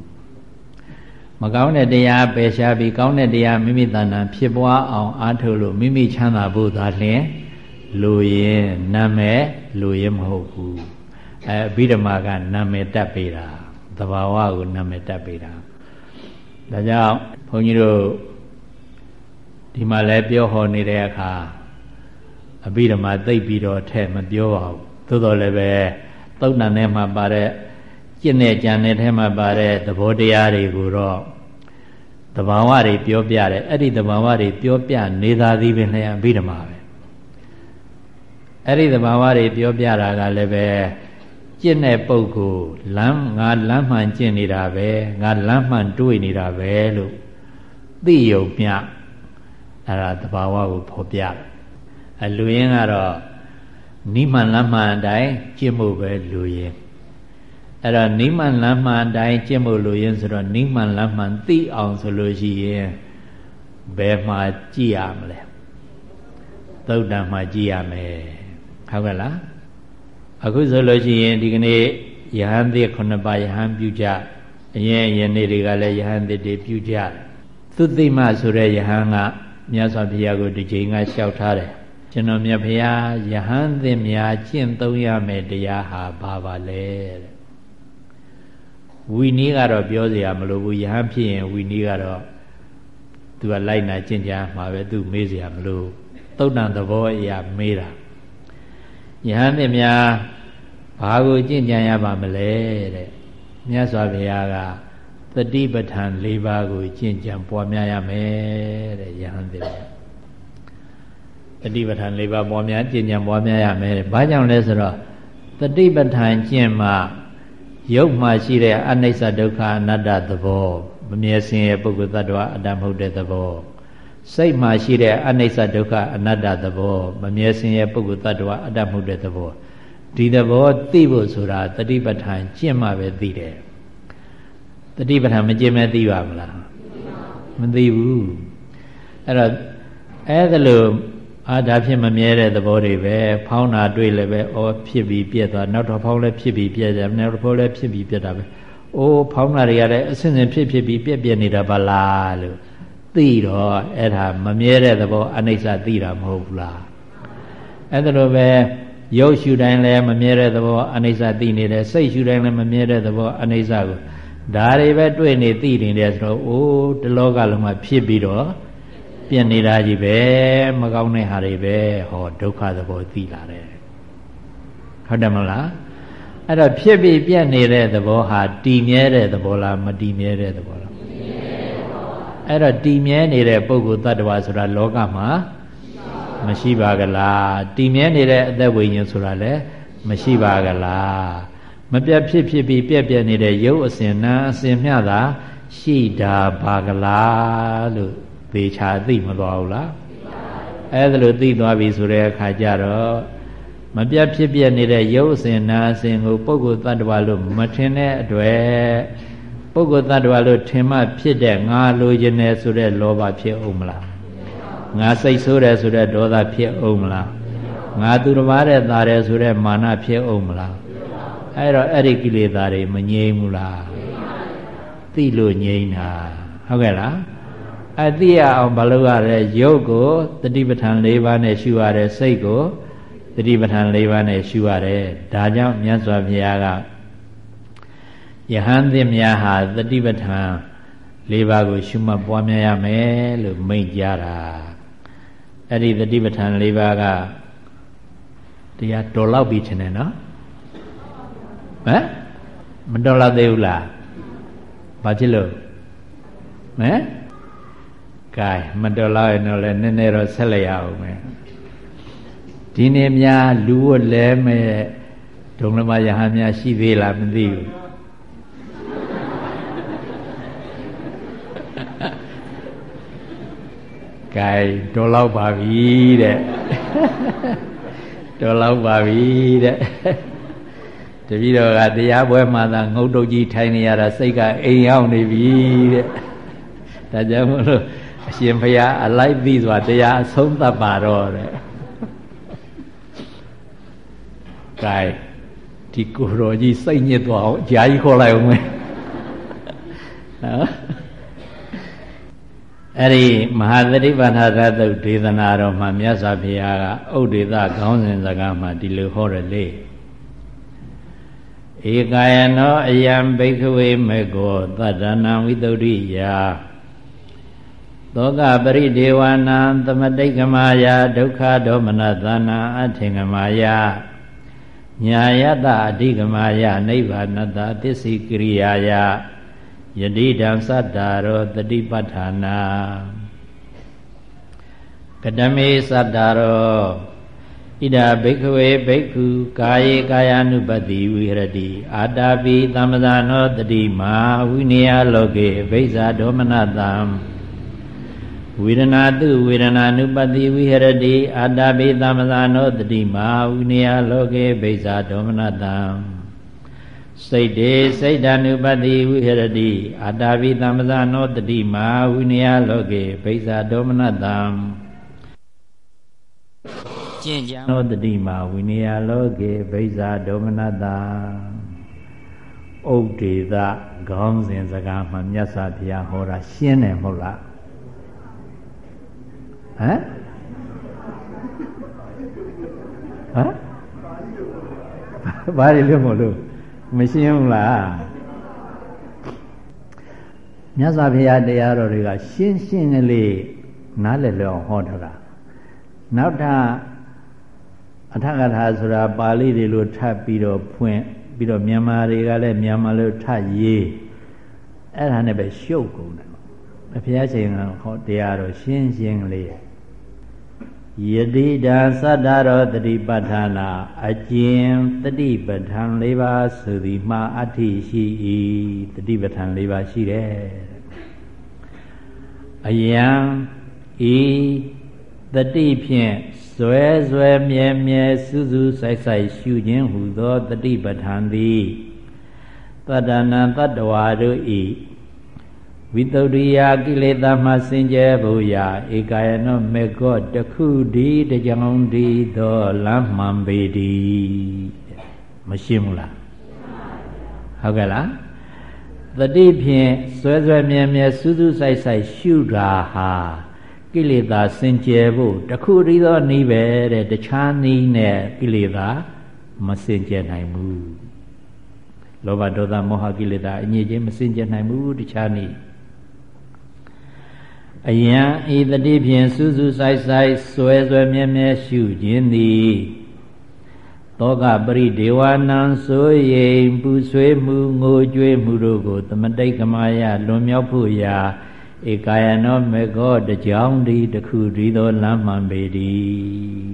မကောင်းတဲ့တရားပယ်ရှားပြီးကောင်းတဲ့တရားမိမိတဏ္ဍာဖြစ်ပွားအောင်အားထုတ်လို့မိမိချမ်းသာဖို့သာလျှင် လူရင်နာမည်လူရင်မဟုတ်ဘူးအဲအဘိဓမ္မာကနာမည်တက်ပေးတာသဘာဝကိုနာမည်တက်ပေးတာဒါကြောင့်ဘုန်းကြီးတို့ဒီမှာလည်းပြောဟောနေတဲ့အခါအဘိဓမ္မာသိပ်ပြီးတော့ထဲမပြောပါဘူးသို့တော်လည်းပဲသုတ်တန်ထဲမှာပါတဲ့ကျင့်တဲ့ကြံတဲ့ထဲမှာပါတဲ့သဘောတရားတွေကိုတော့တဘာဝတွေပြောပြတယ်အဲ့ဒီတဘာဝတွေပြောပြနေသာသည်ပင်လည်းအဘိဓမ္မာပဲ အဲ့ဒီတဘာဝတွေပြောပြတာကလည်းပဲကျင့်တဲ့ပုဂ္ဂိုလ်လမ်းငါလမ်းမှန်ကျင့်နေတာပဲငါလမ်းမှန်တွေးနေတာပဲလို့သိယုံမြအဲ့ဒါတဘာဝကိုဖော်ပြအလူရင်းကတော့နိမန်လမ်းမှန်အတိုင်းကျင့်မှုပဲလူရင်းအဲ့တော့နိမန်လမ်းမှန်တိုင်းကျင့်ဖို့လိုရင်ဆိုတော့နိမန်လမ်းမှန်သိအောင်ဆိုလို့ရှိရင်ဘယ်မှာကြည့်ရမလဲသုတ်တံမှာကြည့်ရမယ် ဟုတ်ကဲ့လားအခုဆိုလို့ရှိရင်ဒီကနေ့ယဟန်သစ်ခုနှစ်ပါးယဟန်ပြုကြအရင်အရင်နေ့တွေကလည်းယဟန်သစ်တွေပြုကြသုသိမဆိုတဲ့ယဟန်ကမြတ်စွာဘုရားကိုဒီချိန်ကလျှောက်ထားတယ်ကျွန်တော်မြတ်ဘုရားယဟန်သစ်များကျင့်သုံးရမယ်တရားဟာဘာပါလဲတဲ့ ဝီနည်းကတော့ပြောเสียမလို့ဘူးယဟန်ဖြစ်ရင်ဝီနည်းကတော့သူကလိုက်နာကျင့်ကြမှာပဲသူမေးเสียမလို့သုတ်တန်သဘောအရာမေးတာ ယဟန်သင်များဘာကိုကျင့်ကြံရပါမလဲတဲ့မြတ်စွာဘုရားကတတိပဋ္ဌာန်၄ပါးကိုကျင့်ကြံပွားများရမယ်တဲ့ယဟန်သင်များတတိပဋ္ဌာန်၄ပါးပွားများကျင့်ကြံပွားများရမယ်တဲ့ဘာကြောင့်လဲဆိုတော့တတိပဋ္ဌာန်ကျင့်မှရုပ်မှရှိတဲ့အနိစ္စဒုက္ခအနတ္တသဘောမမြဲစင်ရဲ့ပုဂ္ဂိုလ်တ attva အတ္တမဟုတ်တဲ့သဘော စိတ်မှရှိတဲ့အနိစ္စဒုက္ခအနတ္တသဘောမမြဲစင်ရဲ့ပုဂ္ဂိုလ်တ attva အတ္တမဟုတ်တဲ့သဘောဒီသဘောသိဖို့ဆိုတာတတိပဋ္ဌာန်ကျင့်မှပဲသိတယ်တတိပဋ္ဌာန်မကျင့်မဲသိပါမလားမသိဘူးအဲ့တော့အဲ့ဒါလို့အာဒါဖြင့်မမြဲတဲ့သဘောတွေပဲဖောင်းတာတွေ့လည်းပဲဩဖြစ်ပြီးပြက်သွားနောက်တော့ဖောင်းလည်းဖြစ်ပြီးပြက်တယ်နောက်တော့ဖောင်းလည်းဖြစ်ပြီးပြက်တာပဲအိုးဖောင်းတာတွေကလည်းအစဉ်စဉ်ဖြစ်ဖြစ်ပြီးပြက်ပြက်နေတာပါလားလို့ သိတော့အဲ့ဒါမမြဲတဲ့သဘောအနိစ္စသိတာမဟုတ်ဘူးလားအဲ့ဒါလိုပဲရုပ်ရှုတိုင်းလည်းမမြဲတဲ့သဘောအနိစ္စသိနေတယ်စိတ်ရှုတိုင်းလည်းမမြဲတဲ့သဘောအနိစ္စကိုဒါတွေပဲတွေ့နေသိနေတယ်ဆိုတော့အိုးဒီလောကလုံးမှာဖြစ်ပြီးတော့ပြက်နေတာကြီးပဲမကောင်းတဲ့ဟာတွေပဲဟောဒုက္ခသဘောသိလာတယ်ဟုတ်တယ်မလားအဲ့တော့ဖြစ်ပြီးပြက်နေတဲ့သဘောဟာတည်မြဲတဲ့သဘောလားမတည်မြဲတဲ့သဘောလား အဲ့တော့တည်မြဲနေတဲ့ပုဂ္ဂိုလ်တ attva ဆိုတာလောကမှာမရှိပါကလားတည်မြဲနေတဲ့အသက်ဝိညာဉ်ဆိုတာလည်းမရှိပါကလားမပြတ်ဖြစ်ဖြစ်ပြီးပြက်ပြက်နေတဲ့ရုပ်အစဉ်နာအစဉ်မျှတာရှိတာပါကလားလို့သေချာသိမသွားဘူးလားအဲ့ဒါလို့သိသွားပြီဆိုတဲ့အခါကျတော့မပြတ်ဖြစ်ပြနေတဲ့ရုပ်အစဉ်နာအစဉ်ကိုပုဂ္ဂိုလ်တ attva လို့မထင်တဲ့အတွက် ပုဂ္ဂိုလ်တ attva လို့ထင်မှဖြစ်တဲ့ငါလိုချင်တယ်ဆိုတဲ့လောဘဖြစ်အောင်မလားငါစိတ်ဆိုးတယ်ဆိုတဲ့ဒေါသဖြစ်အောင်မလားငါသူတစ်ပါးတဲ့သားတယ်ဆိုတဲ့မာနဖြစ်အောင်မလားအဲ့တော့အဲ့ဒီကိလေသာတွေမငြိမ်းဘူးလားသိလို့ငြိမ်းတာဟုတ်ကဲ့လားအသိရအောင်မလုပ်ရတဲ့ရုပ်ကိုတတိပဋ္ဌာန်၄ပါးနဲ့ရှုရတယ်စိတ်ကိုတတိပဋ္ဌာန်၄ပါးနဲ့ရှုရတယ်ဒါကြောင့်မြတ်စွာဘုရားက ယဟန်သင်များဟာတတိပဋ္ဌာန်၄ပါးကိုရှုမှတ်ပွားများရမယ်လို့မိန့်ကြားတာအဲ့ဒီတတိပဋ္ဌာန်၄ပါးကတရားတော်လောက်ပြီထင်တယ်နော်ဟမ်မတော်လောက်သေးဘူးလားဘာဖြစ်လို့ဟမ်ကဲမတော်လောက်ရင်တော့လည်းနည်းနည်းတော့ဆက်လိုက်ရအောင်မယ်ဒီနေ့များလူဝတ်လဲမဲ့ဒုံလမယဟန်များရှိသေးလားမသိဘူး ကဲတော်လောက်ပါပြီတဲ့တော်လောက်ပါပြီတဲ့တပည့်တော်ကတရားပွဲမှာသာငုတ်တုတ်ကြီးထိုင်နေရတာစိတ်ကအိမ်ရောက်နေပြီတဲ့ဒါကြောင့်မလို့အရှင်ဘုရားအလိုက်ပြီးစွာတရားအဆုံးသတ်ပါတော့တဲ့ကဲဒီကိုတော်ကြီးစိတ်ညစ်သွားအောင်ဂျာကြီးခေါ်လိုက်အောင်မယ်နော် အဲ့ဒီမဟာသတိပဋ္ဌာသသုတ်ဒေသနာတော်မှာမြတ်စွာဘုရားကဥဒေသခေါင်းစဉ်စကားမှာဒီလိုဟောတယ်လေဧကာယနောအယံဘိက္ခဝေမေကောသတ္တနာဝိတုဒ္ဓိယာသောကပရိဒေဝနာသမတိကမာယာဒုက္ခဒေါမနသနာအထင်ကမာယာညာယတအဓိကမာယာနိဗ္ဗာနတသစ္စိကရိယာယ ယတိတံသတ္တာရောတတိပဋ္ဌာနာကတမေသတ္တာရောဣဒာဘိက္ခဝေဘိက္ခုကာယေကာယ ानु ပတိဝိဟရတိအာတာပိသမ္မဇာနောတတိမာဝိနည်းလောကေဘိဇာဒေါမနတံဝေဒနာတုဝေဒနာ ानु ပတိဝိဟရတိအာတာပိသမ္မဇာနောတတိမာဝိနည်းလောကေဘိဇာဒေါမနတံ စိတ်တေစိတ်ဓာနုပတိဝိဟရတိအာတာပိသမ္မဇာနောတတိမာဝိနည်းလောကေဘိဇာဒေါမနတံကျင့်ကြံသောတတိမာဝိနည်းလောကေဘိဇာဒေါမနတံဥဒေသခေါင်းစဉ်စကားမှမြတ်စွာဘုရားဟောတာရှင်းတယ်မဟုတ်လားဟမ်ဟမ်ဘာလို့လို့မလို့ မရှင်းဘူးလားဟမြတ်စွာဘုရားတရားတော်တွေကရှင်းရှင်းကလေးနားလည်လျောင်းဟောထားတာနောက်ထပ်အထကထာဆိုတာပါဠိတွေလိုထပ်ပြီးတော့ဖွင့်ပြီးတော့မြန်မာတွေကလည်းမြန်မာလိုထပ်ရေးအဲ့ဒါနဲ့ပဲရှုပ်ကုန်တယ်ဘုရားရှင်ကဟောတရားတော်ရှင်းရှင်းလေး ယတိတာသတ္တရောတတိပဋ္ဌာနာအကျင်တတိပဋ္ဌာန်၄ပါးဆိုသည်မှာအဋ္ဌိရှိ၏တတိပဋ္ဌာန်၄ပါးရှိတယ်အယံဤတတိဖြင့်ဇွဲဇွဲမြဲမြဲစူးစူးဆိုင်ဆိုင်ရှုခြင်းဟူသောတတိပဋ္ဌာန်သည်တတ္တနာတတ္တဝါတို့ဤ ဝိတုဒ္ဓိယကိလေသာမှစင်ကြယ်ဖို့ရာဧကယနောမေကောတခုဒီတကြောင်ဒီသောလမ်းမှန်ပေဒီမရှင်းဘူးလားဟုတ်ကဲ့လားတတိဖြင့်ဆွဲဆွဲမြဲမြဲစူးစူးဆိုင်ဆိုင်ရှုတာဟာကိလေသာစင်ကြယ်ဖို့တခုတည်းသောနည်းပဲတဲ့တခြားနည်းနဲ့ကိလေသာမစင်ကြယ်နိုင်ဘူးလောဘဒေါသမောဟကိလေသာအငြိချင်းမစင်ကြယ်နိုင်ဘူးတခြားနည်း အယံဤတတိဖြင့်စူးစူးဆိုင်ဆိုင်ဆွဲဆွဲမြဲမြဲရှုခြင်းသည်တောကပရိဒေဝနံဆိုရင်ပူဆွေးမှုငိုကြွေးမှုတို့ကို သမတိတ်ကမာယလွန်မြောက်ဖို့ရာဧကာယနောမေဃောတကြောင်ဒီတခုဒီသောလမ်းမှန်ပေသည်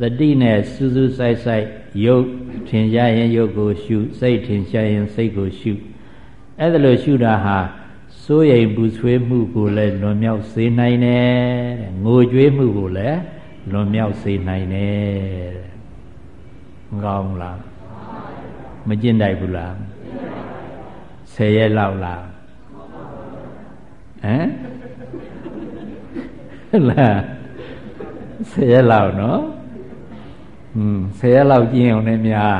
တတိနဲ့စူးစူးဆိုင်ဆိုင်ရုပ်ထင်ရှားရင်ရုပ်ကိုရှုစိတ်ထင်ရှားရင်စိတ်ကိုရှုအဲ့ဒါလို့ရှုတာဟာ စိုးရိမ်ပူဆွေးမှုကိုလည်းလွန်မြောက်စေနိုင်တယ်တဲ့ငိုကြွေးမှုကိုလည်းလွန်မြောက်စေနိုင်တယ်တဲ့မကောင်းလားမကျင့်တိုက်ဘူးလားဆယ်ရက်လောက်လားဟမ်လာဆယ်ရက်လောက်နော်อืมဆယ်ရက်လောက်ကျင့်အောင်လည်းများ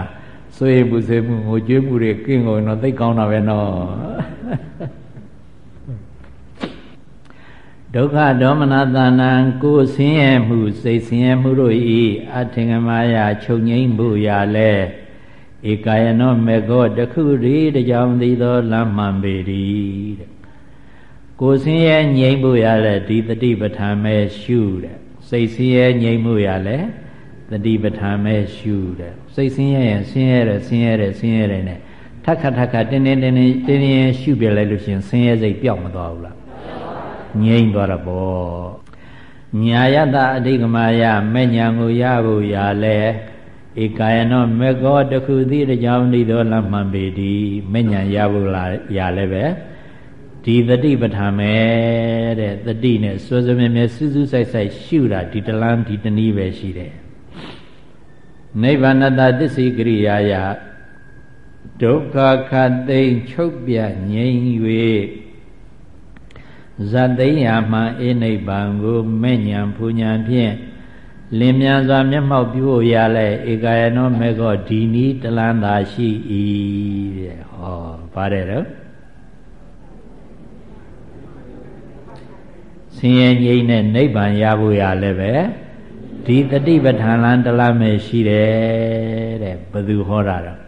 စိုးရိမ်ပူဆွေးမှုငိုကြွေးမှုတွေကင်းကုန်တော့သိကောင်းတာပဲနော် ဒုက္ခဒေါမနတဏံကိုဆင်းရဲမှုစိတ်ဆင်းရဲမှုတို့ဤအထင်ကမာယချုပ်ငိမ့်မှုရာလဲဧကာယနောမေကောတခုရီတကြောင်သည်သောလမ်းမှန်ပေ၏တဲ့ကိုဆင်းရဲငြိမ့်မှုရလဲဒီတတိပဋ္ဌာန်ပဲရှုတဲ့စိတ်ဆင်းရဲငြိမ့်မှုရလဲတတိပဋ္ဌာန်ပဲရှုတဲ့စိတ်ဆင်းရဲရင်ဆင်းရဲတယ်ဆင်းရဲတယ်ဆင်းရဲတယ်နဲ့ထက်ခါထက်ခါတင်းတင်းတင်းတင်းတင်းတင်းရှုပြလိုက်လို့ရှင်ဆင်းရဲစိတ်ပျောက်မသွားဘူးလား ငြိမ့်သွားတာပေါ့ညာယတအဓိကမာယမဲ့ညာကိုရဖို့ရလဲဧကာယနောမေကောတခုသည့်တကြောင်ဤသောလမှန်ပေသည်မဲ့ညာရဖို့လာရလဲပဲဒီတတိပဋ္ဌာန်ပဲတဲ့တတိနဲ့စွဲစွဲမြဲမြဲစူးစူးဆိုင်ဆိုင်ရှုတာဒီတလန်းဒီတနည်းပဲရှိတယ်နိဗ္ဗာန်တသစ္စိကရိယာယဒုက္ခခသိမ့်ချုပ်ပြငြိမ့်၍ ဇတ်သိယာမှအေနိဗ္ဗာန်ကိုမဲ့ညာဖူညာဖြင့်လင်းမြန်စွာမျက်မှောက်ပြုရလဲဧကယနောမေဃောဒီနီတလန်းသာရှိ၏တဲ့ဟောပါတယ်တော့ဆင်းရဲငြိမ်းတဲ့နိဗ္ဗာန်ရဖို့ရလဲပဲဒီတတိပဋ္ဌာန်လန်းတလားမဲ့ရှိတယ်တဲ့ဘယ်သူဟောတာတော့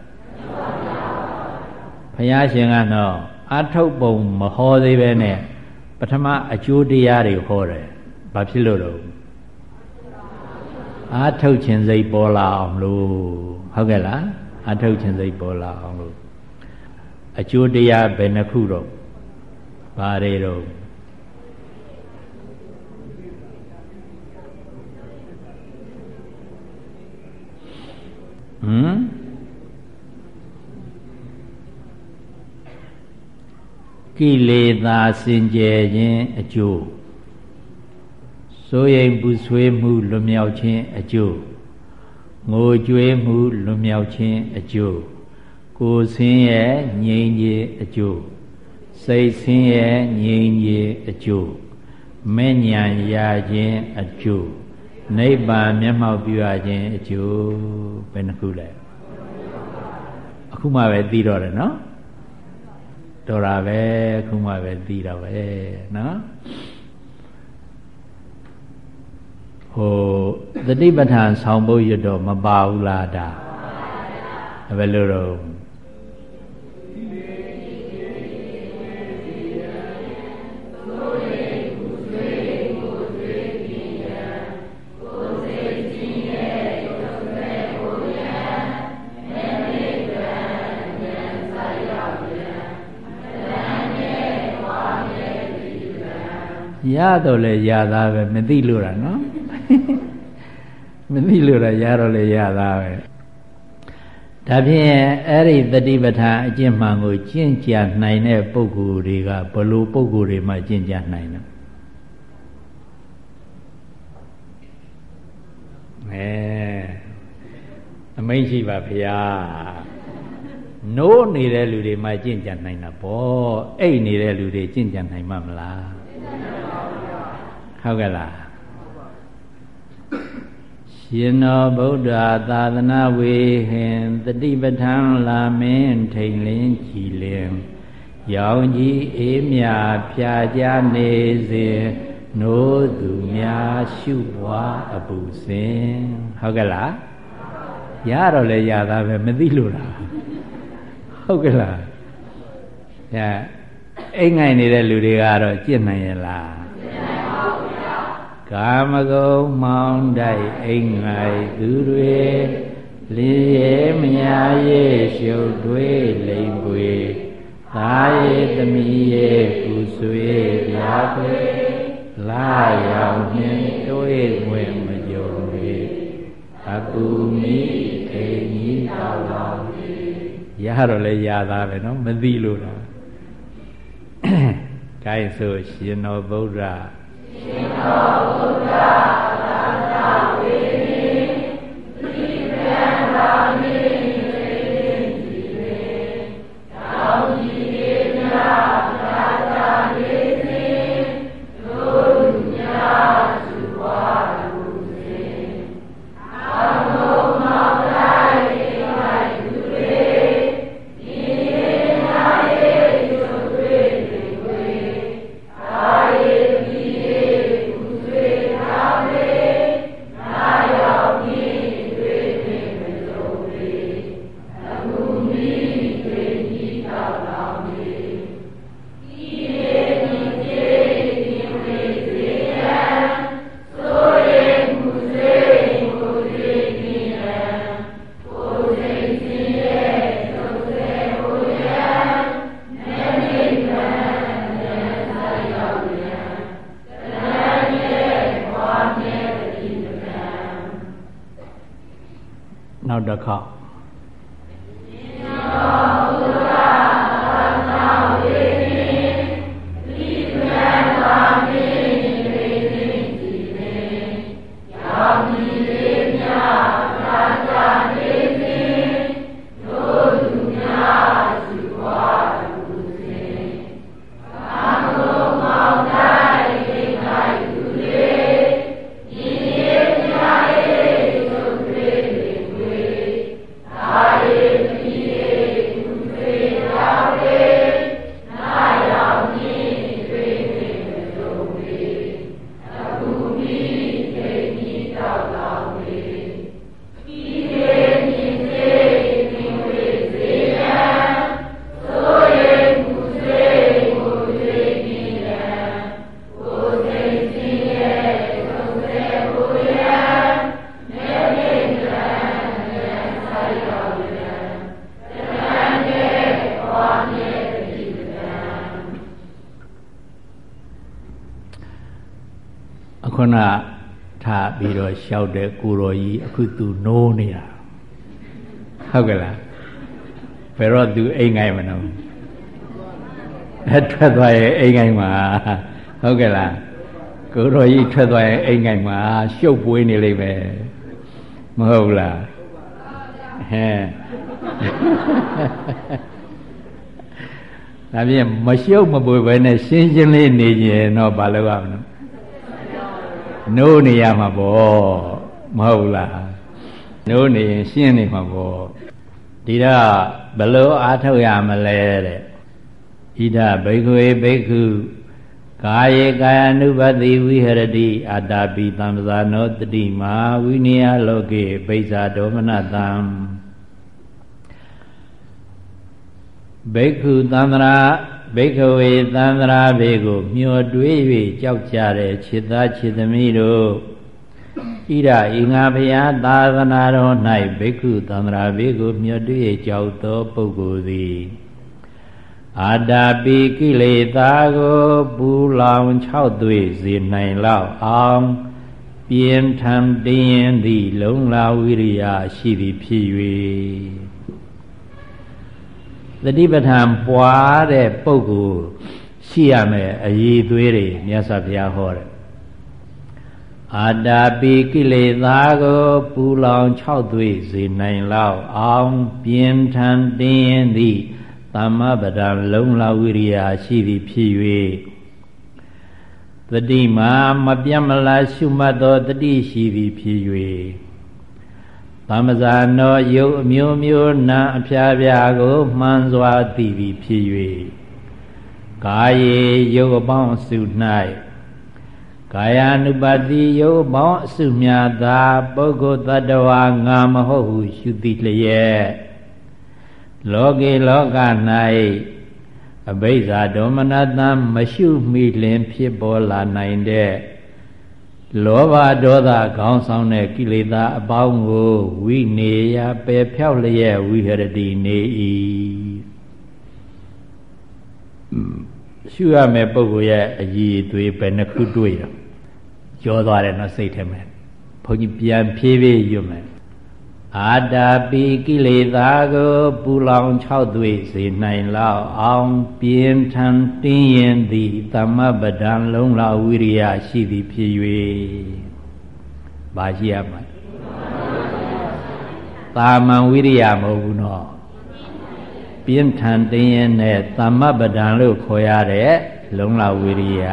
ဘုရားရှင်ကတော့အထုတ်ပုံမဟောသေးပဲနဲ့ပ ထမအကျိုးတရားတွေဟောတယ်ဘာဖြစ်လို့တော့အာထုတ်ခြင်းစိတ်ပေါ်လာအောင်လို့ဟုတ်ကဲ့လားအာထုတ်ခြင်းစိတ်ပေါ်လာအောင်လို့အကျိုးတရားဘယ်နှခုတော့ဘာတွေတော့ဟမ် ကိလေသာစင်ကြယ်ခြင်းအကျိုးစိုးရိမ်ပူဆွေးမှုလွမြောက်ခြင်းအကျိုးငိုကြွေးမှုလွမြောက်ခြင်းအကျိုးကိုယ်ဆင်းရဲငြိမ်းခြင်းအကျိုးစိတ်ဆင်းရဲငြိမ်းခြင်းအကျိုးမဲ့ညာရခြင်းအကျိုးနိဗ္ဗာန်မျက်မှောက်ပြုရခြင်းအကျိုးဘယ်နှခုလဲအခုမှပဲသိတော့တယ်နော် တော်တာပဲခုမှပဲသိတာပဲနော်ဟိုတတိပဋ္ဌာန်ဆောင်ဖို့ရတော့မပါဘူးလားဒါဘယ်လိုတော့ ရတော့လေရသားပဲမသိလို့တာနော်မသိလို့တာရတော့လေရသားပဲဒါဖြင့်အဲ့ဒီတတိပဋ္ဌာန်အကျင့်မှန်ကိုကျင့်ကြံနိုင်တဲ့ပုဂ္ဂိုလ်တွေကဘလို့ပုဂ္ဂိုလ်တွေမှကျင့်ကြံနိုင်တယ်အဲအမိန့်ရှိပါဗျာနိုးနေတဲ့လူတွေမှကျင့်ကြံနိုင်တာပေါ့အိတ်နေတဲ့လူတွေကျင့်ကြံနိုင်မှာမလား ဟုတ်ကဲ့လားရှင်တော်ဗုဒ္ဓသာသနာဝေဟင်တတိပဋ္ဌာန်လာမင်းထိန်လင်းကြည်လင်ရောင်ကြီးအေးမြဖြာကြနေစဉ်နိုးသူများရှုပွားအပူစင်ဟုတ်ကဲ့လားရတော့လေရတာပဲမသိလို့လားဟုတ်ကဲ့လားညအိမ်ငိုင်နေတဲ့လူတွေကတော့ကြင့်နိုင်ရဲ့လား ကာမဂုဏ်မောင်းတိုက်အိမ်ငိုင်သူတွေလင်းရဲမညာရဲ့ရှုပ်တွေးလိမ်ပွေသာရဲ့သမီးရဲ့ကုဆွေပြားပွေလာရောက်နှင်းတွေးဝင်မကြုံပေအကူမိအိမ်ကြီးတော်တော်ရတော့လဲရသားပဲနော်မသိလို့တော့ gain ဆိုရှင်တော်ဗုဒ္ဓ ရှင်တော်ဗုဒ္လျှောက်တဲ့ကိုတော်ကြီးအခုသူနိုးနေတာဟုတ်ကဲ့လားဘယ်တော့သူအိမ်ငိုင်းမနော်အထွက်သွားရဲ့အိမ်ငိုင်းမှာဟုတ်ကဲ့လားကိုတော်ကြီးထွက်သွားရဲ့အိမ်ငိုင်းမှာရှုပ်ပွေးနေလိမ့်မယ်မဟုတ်လားဟဲ့ဒါပြင်မရှုပ်မပွေဘဲနဲ့ရှင်းရှင်းလေးနေကြရင်တော့ဘာလို့ရမလဲ နိုးနေရမှာပေါ့မဟုတ်လားနိုးနေရင်ရှင်းနေမှာပေါ့ဒီတော့ဘလို့အားထုတ်ရမလဲတဲ့ဣဒဘိက္ခွေဘိက္ခုကာယေကာယ ानु ဘတိဝိဟရတိအာတာပိသံသဇာနောတတိမာဝိနည်းလောကေပိစ္ဆာဒေါမနတံဘိက္ခုသန္တရာ ဘိက္ခဝေသန္တရာဘေကိုမျှော်တွေး၍ကြောက်ကြတဲ့ခြေသားခြေသမီးတို့ဣရဤငါဘုရားသာသနာတော်၌ဘိက္ခုသန္တရာဘေကိုမျှော်တွေး၍ကြောက်သောပုဂ္ဂိုလ်သည်အာတာပိကိလေသာကိုပူလောင်၆သွေစေနိုင်လောက်အောင်ပြင်းထန်တင်းသည့်လုံလာဝိရိယရှိသည်ဖြစ်၍ တတိပဋ္ဌာန်ပွားတဲ့ပုဂ္ဂိုလ်ရှိရမယ်အည်သွေးတွေမြတ်စွာဘုရားဟောတယ်အာတာပိကိလေသာကိုပူလောင်၆သွေစေနိုင်လောက်အောင်ပြင်းထန်တင်းသည့်သမ္မပဒံလုံလဝိရိယရှိသည်ဖြစ်၍တတိမာမပြတ်မလားရှုမှတ်သောတတိရှိသည်ဖြစ်၍ သမဇာနောယုတ်အမျိုးမျိုးနာအဖျားပြာကိုမှန်စွာသိသည်ဖြစ်၍ကာယေယုတ်အပေါင်းစု၌ကာယ ानु ပါတိယုတ်အပေါင်းအစုမြတ်သာပုဂ္ဂိုလ်တ attva ငါမဟုတ်ဟုရှုသိလျက်လောကေလောက၌အဘိဇာဒေါမနတံမရှုမိလင်ဖြစ်ပေါ်လာနိုင်တဲ့ လောဘဒေါသခေါင်းဆောင်တဲ့ကိလေသာအပေါင်းကိုဝိနေယပယ်ဖြောက်လျက်ဝိဟရတိနေ၏ရှုရမယ့်ပုဂ္ဂိုလ်ရဲ့အည်အသွေးပဲနှစ်ခုတွေ့ရကြောသွားတယ်နော်စိတ်ထဲမှာဘုန်းကြီးပြန်ဖြည်းဖြည်းရွတ်မယ် အာတာပိကိလေသာကိုပူလောင်၆သွေစေနိုင်လောက်အောင်ပြင်းထန်တင်းရင်သည်သမပဒံလုံးလာဝိရိယရှိသည်ဖြစ်၍ဘာရှိရမှာတာမန်ဝိရိယမဟုတ်ဘူးနော်ပြင်းထန်တင်းရင်နဲ့သမပဒံလို့ခေါ်ရတဲ့လုံးလာဝိရိယ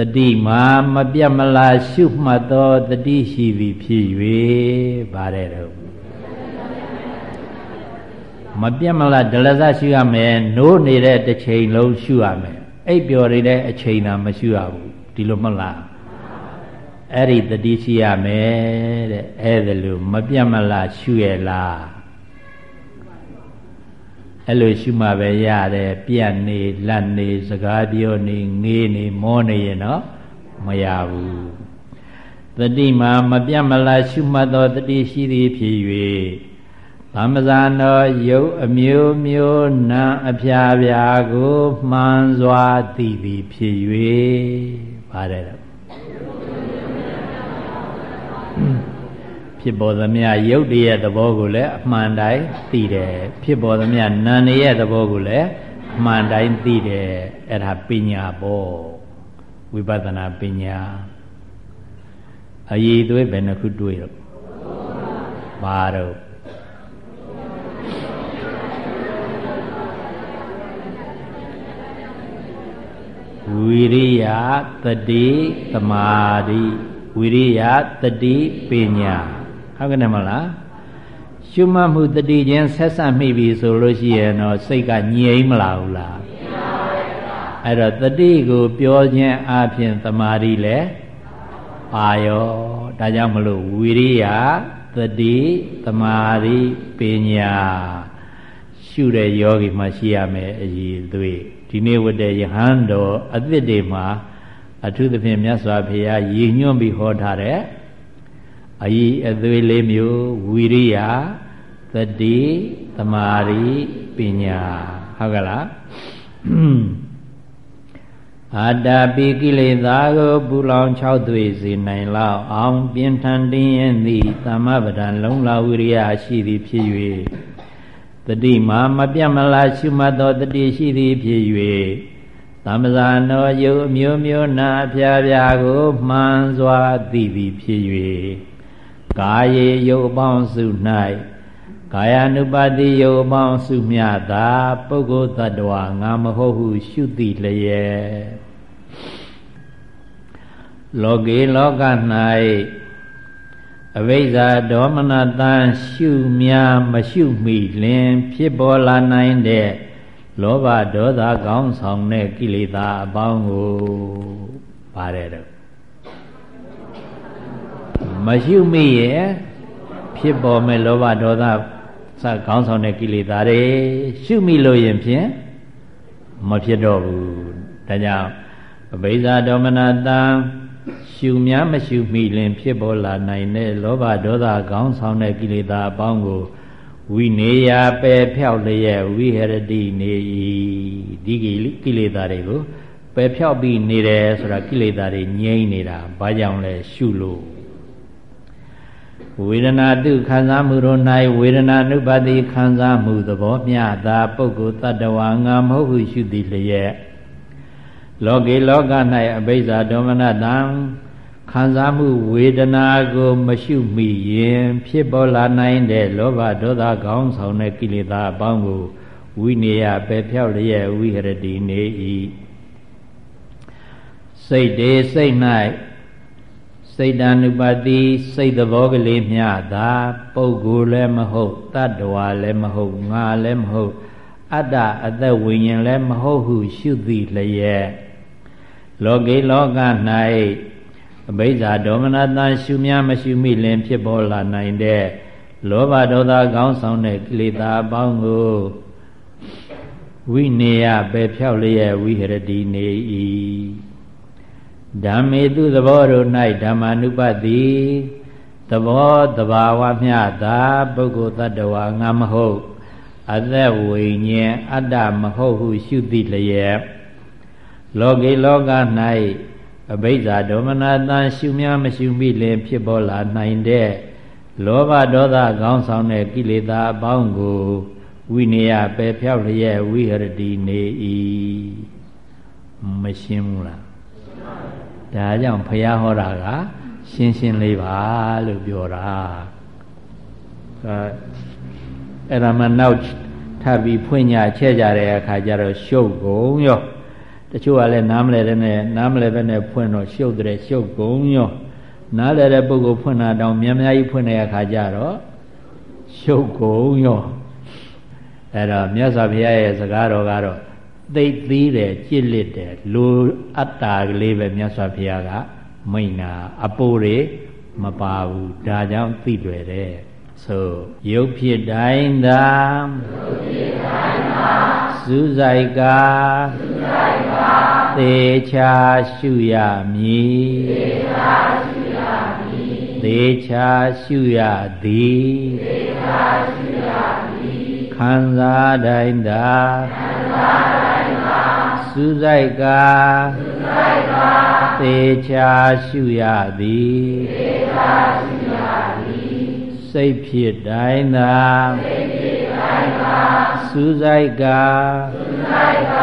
တတိမာမပြတ်မလားရှုမှတ်သောတတိရှိသည်ဖြစ်၍ဗါတဲ့တော့မပြတ်မလားဒလဇရှုရမယ်နိုးနေတဲ့တစ်ချိန်လုံးရှုရမယ်အိပ်ပျော်နေတဲ့အချိန်သာမရှုရဘူးဒီလိုမဟုတ်လားအဲ့ဒီတတိရှိရမယ်တဲ့အဲ့ဒါလို့မပြတ်မလားရှုရလား အဲ့လိုရှုမှပဲရတယ်ပြတ်နေလက်နေစကားပြောနေငေးနေမောနေရင်တော့မရဘူးတတိမှာမပြတ်မလားရှုမှတ်သောတတိရှိသည်ဖြစ်၍သမဇာနောယုတ်အမျိုးမျိုးနာအဖျားပြာကိုမှန်စွာသိသည်ဖြစ်၍ပါတယ် ဖြစ်ပေါ်သမျှရုပ်တည်းရဲ့သဘောကိုလည်းအမှန်တိုင်းသိတယ်ဖြစ်ပေါ်သမျှနာမ်ရဲ့သဘောကိုလည်းအမှန်တိုင်းသိတယ်အဲ့ဒါပညာပေါ့ဝိပဿနာပညာအည်သွေးဘယ်နှခုတွေ့တော့ပါတော့ဝိရိယတတိသမာဓိဝိရိယတတိပညာ ဟုတ်ကဲ့မလားရှုမှတ်မှုတတိချင်းဆက်ဆက်မိပြီဆိုလို့ရှိရင်တော့စိတ်ကငြိမ်မလာဘူးလားအဲ့တော့တတိကိုပြောခြင်းအပြင်တမာရီလည်းပါရောဒါကြောင့်မလို့ဝိရိယတတိတမာရီပညာရှုတဲ့ယောဂီမှာရှိရမယ်အည်သွေးဒီနေ့ဝတ်တဲ့ယဟန်တော်အသစ်တွေမှာအထူးသဖြင့်မြတ်စွာဘုရားရည်ညွှန်းပြီးဟောထားတဲ့ အယီအသွေးလေးမျိုးဝီရိယသတိသမာဓိပညာဟုတ်ကလားအာတာပိကိလေသာကိုပူလောင်၆သွေစေနိုင်လောက်အောင်ပြင်းထန်တင်းရင်သည်သမ္မပဒံလုံလာဝိရိယရှိသည်ဖြစ်၍တတိမာမပြတ်မလားရှုမှတ်သောတတိရှိသည်ဖြစ်၍သမ္ပဇာနောယုအမျိုးမျိုးနာအဖျားဖျားကိုမှန်စွာသိသည်ဖြစ်၍ ကာယေယုတ်အပေါင်းစု၌ကာယ ानु ပါတိယုတ်အပေါင်းစုမြတာပုဂ္ဂိုလ်တ attva ငါမဟုတ်ဟုရှုသိလျက်လောကေလောက၌အဝိဇ္ဇာဒေါမနတံရှုများမရှုမိလင် ဖြစ်ပေါ်လာနိုင်တဲ့လောဘဒေါသကောင်းဆောင်တဲ့ကိလေသာအပေါင်းကိုပါတယ်တော့ မရှိမိရဲ့ဖြစ်ပေါ်မဲ့လောဘဒေါသစခေါင်းဆောင်တဲ့ကိလေသာတွေရှုမိလို့ရင်ဖြင့်မဖြစ်တော့ဘူးဒါကြောင့်အဘိဇာဒေါမနတံရှုများမရှုမိလင်ဖြစ်ပေါ်လာနိုင်တဲ့လောဘဒေါသခေါင်းဆောင်တဲ့ကိလေသာအပေါင်းကိုဝိနေယပယ်ဖြောက်လျက်ဝိဟရတိနေ၏ဒီကိလေသာတွေကိုပယ်ဖြောက်ပြီးနေတယ်ဆိုတာကိလေသာတွေငြိမ့်နေတာဘာကြောင့်လဲရှုလို့ ဝေဒနာတုခံစားမှုတို့၌ဝေဒနာနုပါတိခံစားမှုသဘောမျှသာပုဂ္ဂိုလ်တ attva ငါမဟုတ်ဟုရှုသည်လျက်လောကေလောက၌အဘိဇ္ဇာဒေါမနတံခံစားမှုဝေဒနာကိုမရှုမိရင်ဖြစ်ပေါ်လာနိုင်တဲ့လောဘဒေါသကောင်းဆောင်တဲ့ကိလေသာအပေါင်းကိုဝိနည်းပယ်ဖြောက်လျက်ဝိဟရတိနေ၏စိတ်တွေစိတ်၌ စိတ်တ ानु ပါတိစိတ်သဘောကလေးမျှသာပုဂ္ဂိုလ်လည်းမဟုတ်တ attva လည်းမဟုတ်ငါလည်းမဟုတ်အတ္တအသက်ဝိညာဉ်လည်းမဟုတ်ဟုရှုသည်လျက်လောကေလောက၌အဘိဇာဒေါမနတန်ရှုများမရှုမိလင်ဖြစ်ပေါ်လာနိုင်တဲ့လောဘဒေါသကောင်းဆောင်တဲ့ကိလေသာအပေါင်းကိုဝိနေယပဲဖြောက်လျက်ဝိဟရတိနေ၏ ဓမ္မေသူသဘောတို့၌ဓမ္မာနုပတိသဘောတဘာဝမျှသာပုဂ္ဂိုလ်တ attva ငါမဟုတ်အသက်ဝိညာဉ်အတ္တမဟုတ်ဟုရှုသိလျက်လောကေလောက၌အဘိဇ္ဇာဒေါမနတန်ရှုများမရှုမိလင်ဖြစ်ပေါ်လာနိုင်တဲ့လောဘဒေါသခေါင်းဆောင်တဲ့ကိလေသာအပေါင်းကိုဝိနည်းပယ်ဖြောက်လျက်ဝိဟရတိနေ၏မရှင်းဘူးလား ဒါကြောင့်ဘုရားဟောတာကရှင်းရှင်းလေးပါလို့ပြောတာအဲအဲ့ဒါမှနောက်ထပ်ပြီးဖွင့်ညာချဲ့ကြတဲ့အခါကျတော့ရှုပ်ကုန်ရောတချို့ကလည်းနားမလဲတဲ့နဲ့နားမလဲပဲနဲ့ဖွင့်တော့ရှုပ်တဲ့ရှုပ်ကုန်ရောနားလဲတဲ့ပုဂ္ဂိုလ်ဖွင့်တာတောင်များများကြီးဖွင့်တဲ့အခါကျတော့ရှုပ်ကုန်ရောအဲ့တော့မြတ်စွာဘုရားရဲ့စကားတော်ကတော့ သိသေးတယ်ကြစ်လစ်တယ်လူအတ္တာကလေးပဲမြတ်စွာဘုရားကမိန်တာအပိုးတွေမပါဘူးဒါကြောင့်သိတွေ့တယ်ဆိုရုပ်ဖြစ်တိုင်းသာရုပ်ဖြစ်တိုင်းသာစူးစိုက်ကစူးစိုက်ကသေချာရှုရမည်သေချာရှုရမည်သေချာရှုရသည်သေချာရှုရသည်ခံစားတိုင်းသာခံစားတိုင်းသာ စူးစိုက်ကစူးစိုက်ကသေချာရှုရသည်သေချာရှုစိတ်ဖြစ်တိုင်းသာစိတ်ဖြစ်တိုင်းသာစူးစိုက်ကစူးစိုက်က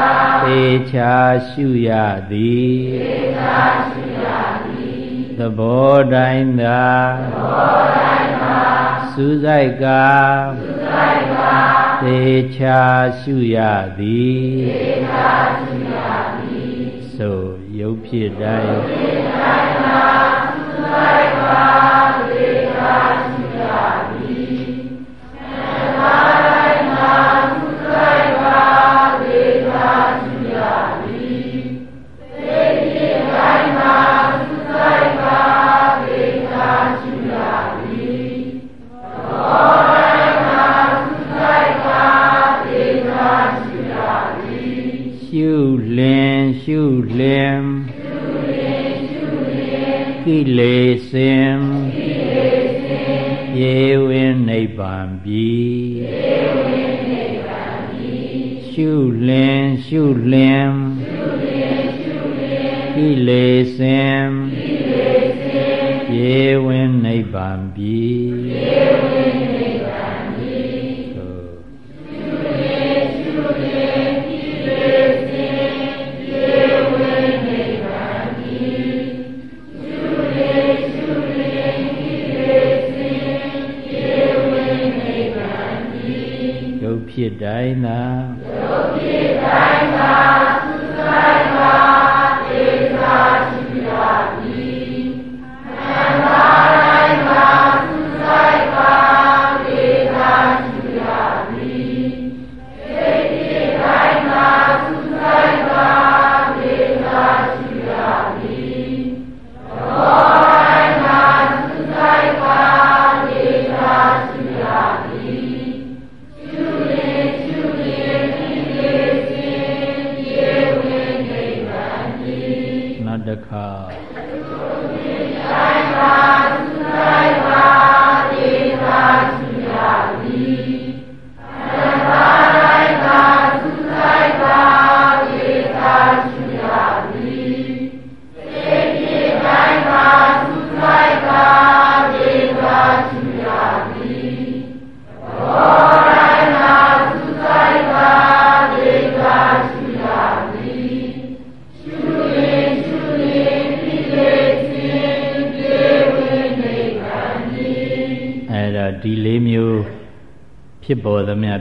သေချာရှုရသည်သေချာရှုရသည်သဘောတိုင်းသာသဘောတိုင်းသာစူးစိုက်ကစူးစိုက်ကသေချာရှုရသည်သေချာရှုရသည် ဆိုရုပ်ဖြစ်တိုင်းရုပ်ဖြစ်တိုင်းသာစူးစိုက်ကသေချာ ကိလေစင်ယေဝိနိဗ္ဗာန်ပြီရှုလင်ရှုလင်ကိလေစင် ဖြစ်တို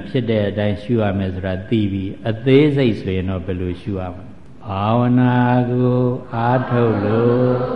ဖြစ်တဲ့အတိုင်းရှုရမယ်ဆိုတာသိပြီးအသေးစိတ်ဆိုရင်တော့ဘယ်လိုရှုရမလဲဘာဝနာကိုအားထုတ်လို့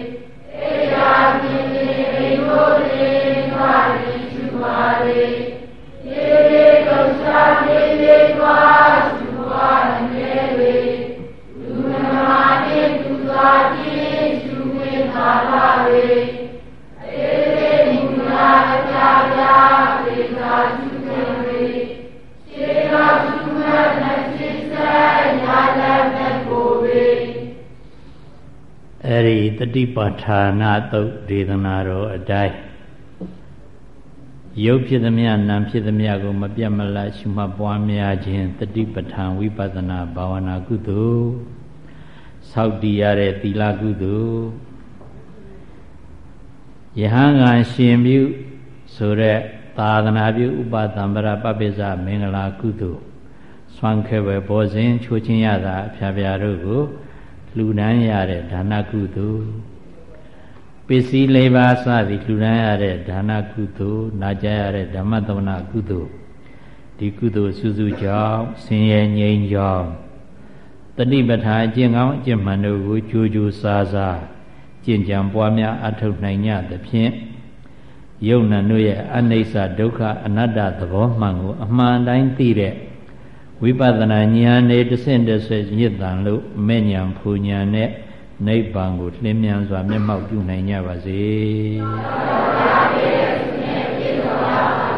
တ်ဒေသနာတော်အတိုင်းရုပ်ဖြစ်သမျှနာမ်ဖြစ်သမျှကိုမပြတ်မလတ်ရှုမှတ်ပွားများခြင်းတတိပဋ္ဌာန်ဝိပဿနာဘာဝနာကုသိုလ် ဆောက်တည်ရတဲ့သီလကုသိုလ်ယဟန်ကရှင်ပြုဆိုတဲ့သာသနာပြုဥပသံပရပပိစ္ဆမင်္ဂလာကုသိုလ်ဆွမ်းခဲပဲဘောဇင်ချိုးချင်းရတာအဖျားဖျားတို့ကိုလှူဒန်းရတဲ့ဒါနကုသိုလ်ပစ္စည်းလေးပါးစသည်လှူဒန်းရတဲ့ဒါနကုသိုလ်နာကြရတဲ့ဓမ္မသမဏကုသိုလ်ဒီကုသိုလ်စုစုကြောင့်ဆင်းရဲငြိမ်းကြောင်း တတိပဋ္ဌာအကျင့်ကောင်းအကျင့်မှန်တို့ကိုကြိုးကြိုးစားစားကျင့်ကြံပွားများအထောက်နိုင်ကြသဖြင့်ယုံနံတို့ရဲ့အနိစ္စဒုက္ခအနတ္တသဘောမှန်ကိုအမှန်တိုင်းသိတဲ့ဝိပဿနာဉာဏ်နဲ့တဆင့်တဆင့်ညစ်တန်လို့မဲ့ဉာဏ်ဖူဉာဏ်နဲ့နိဗ္ဗာန်ကိုလင်းမြန်စွာမျက်မှောက်ပြုနိုင်ကြပါစေ။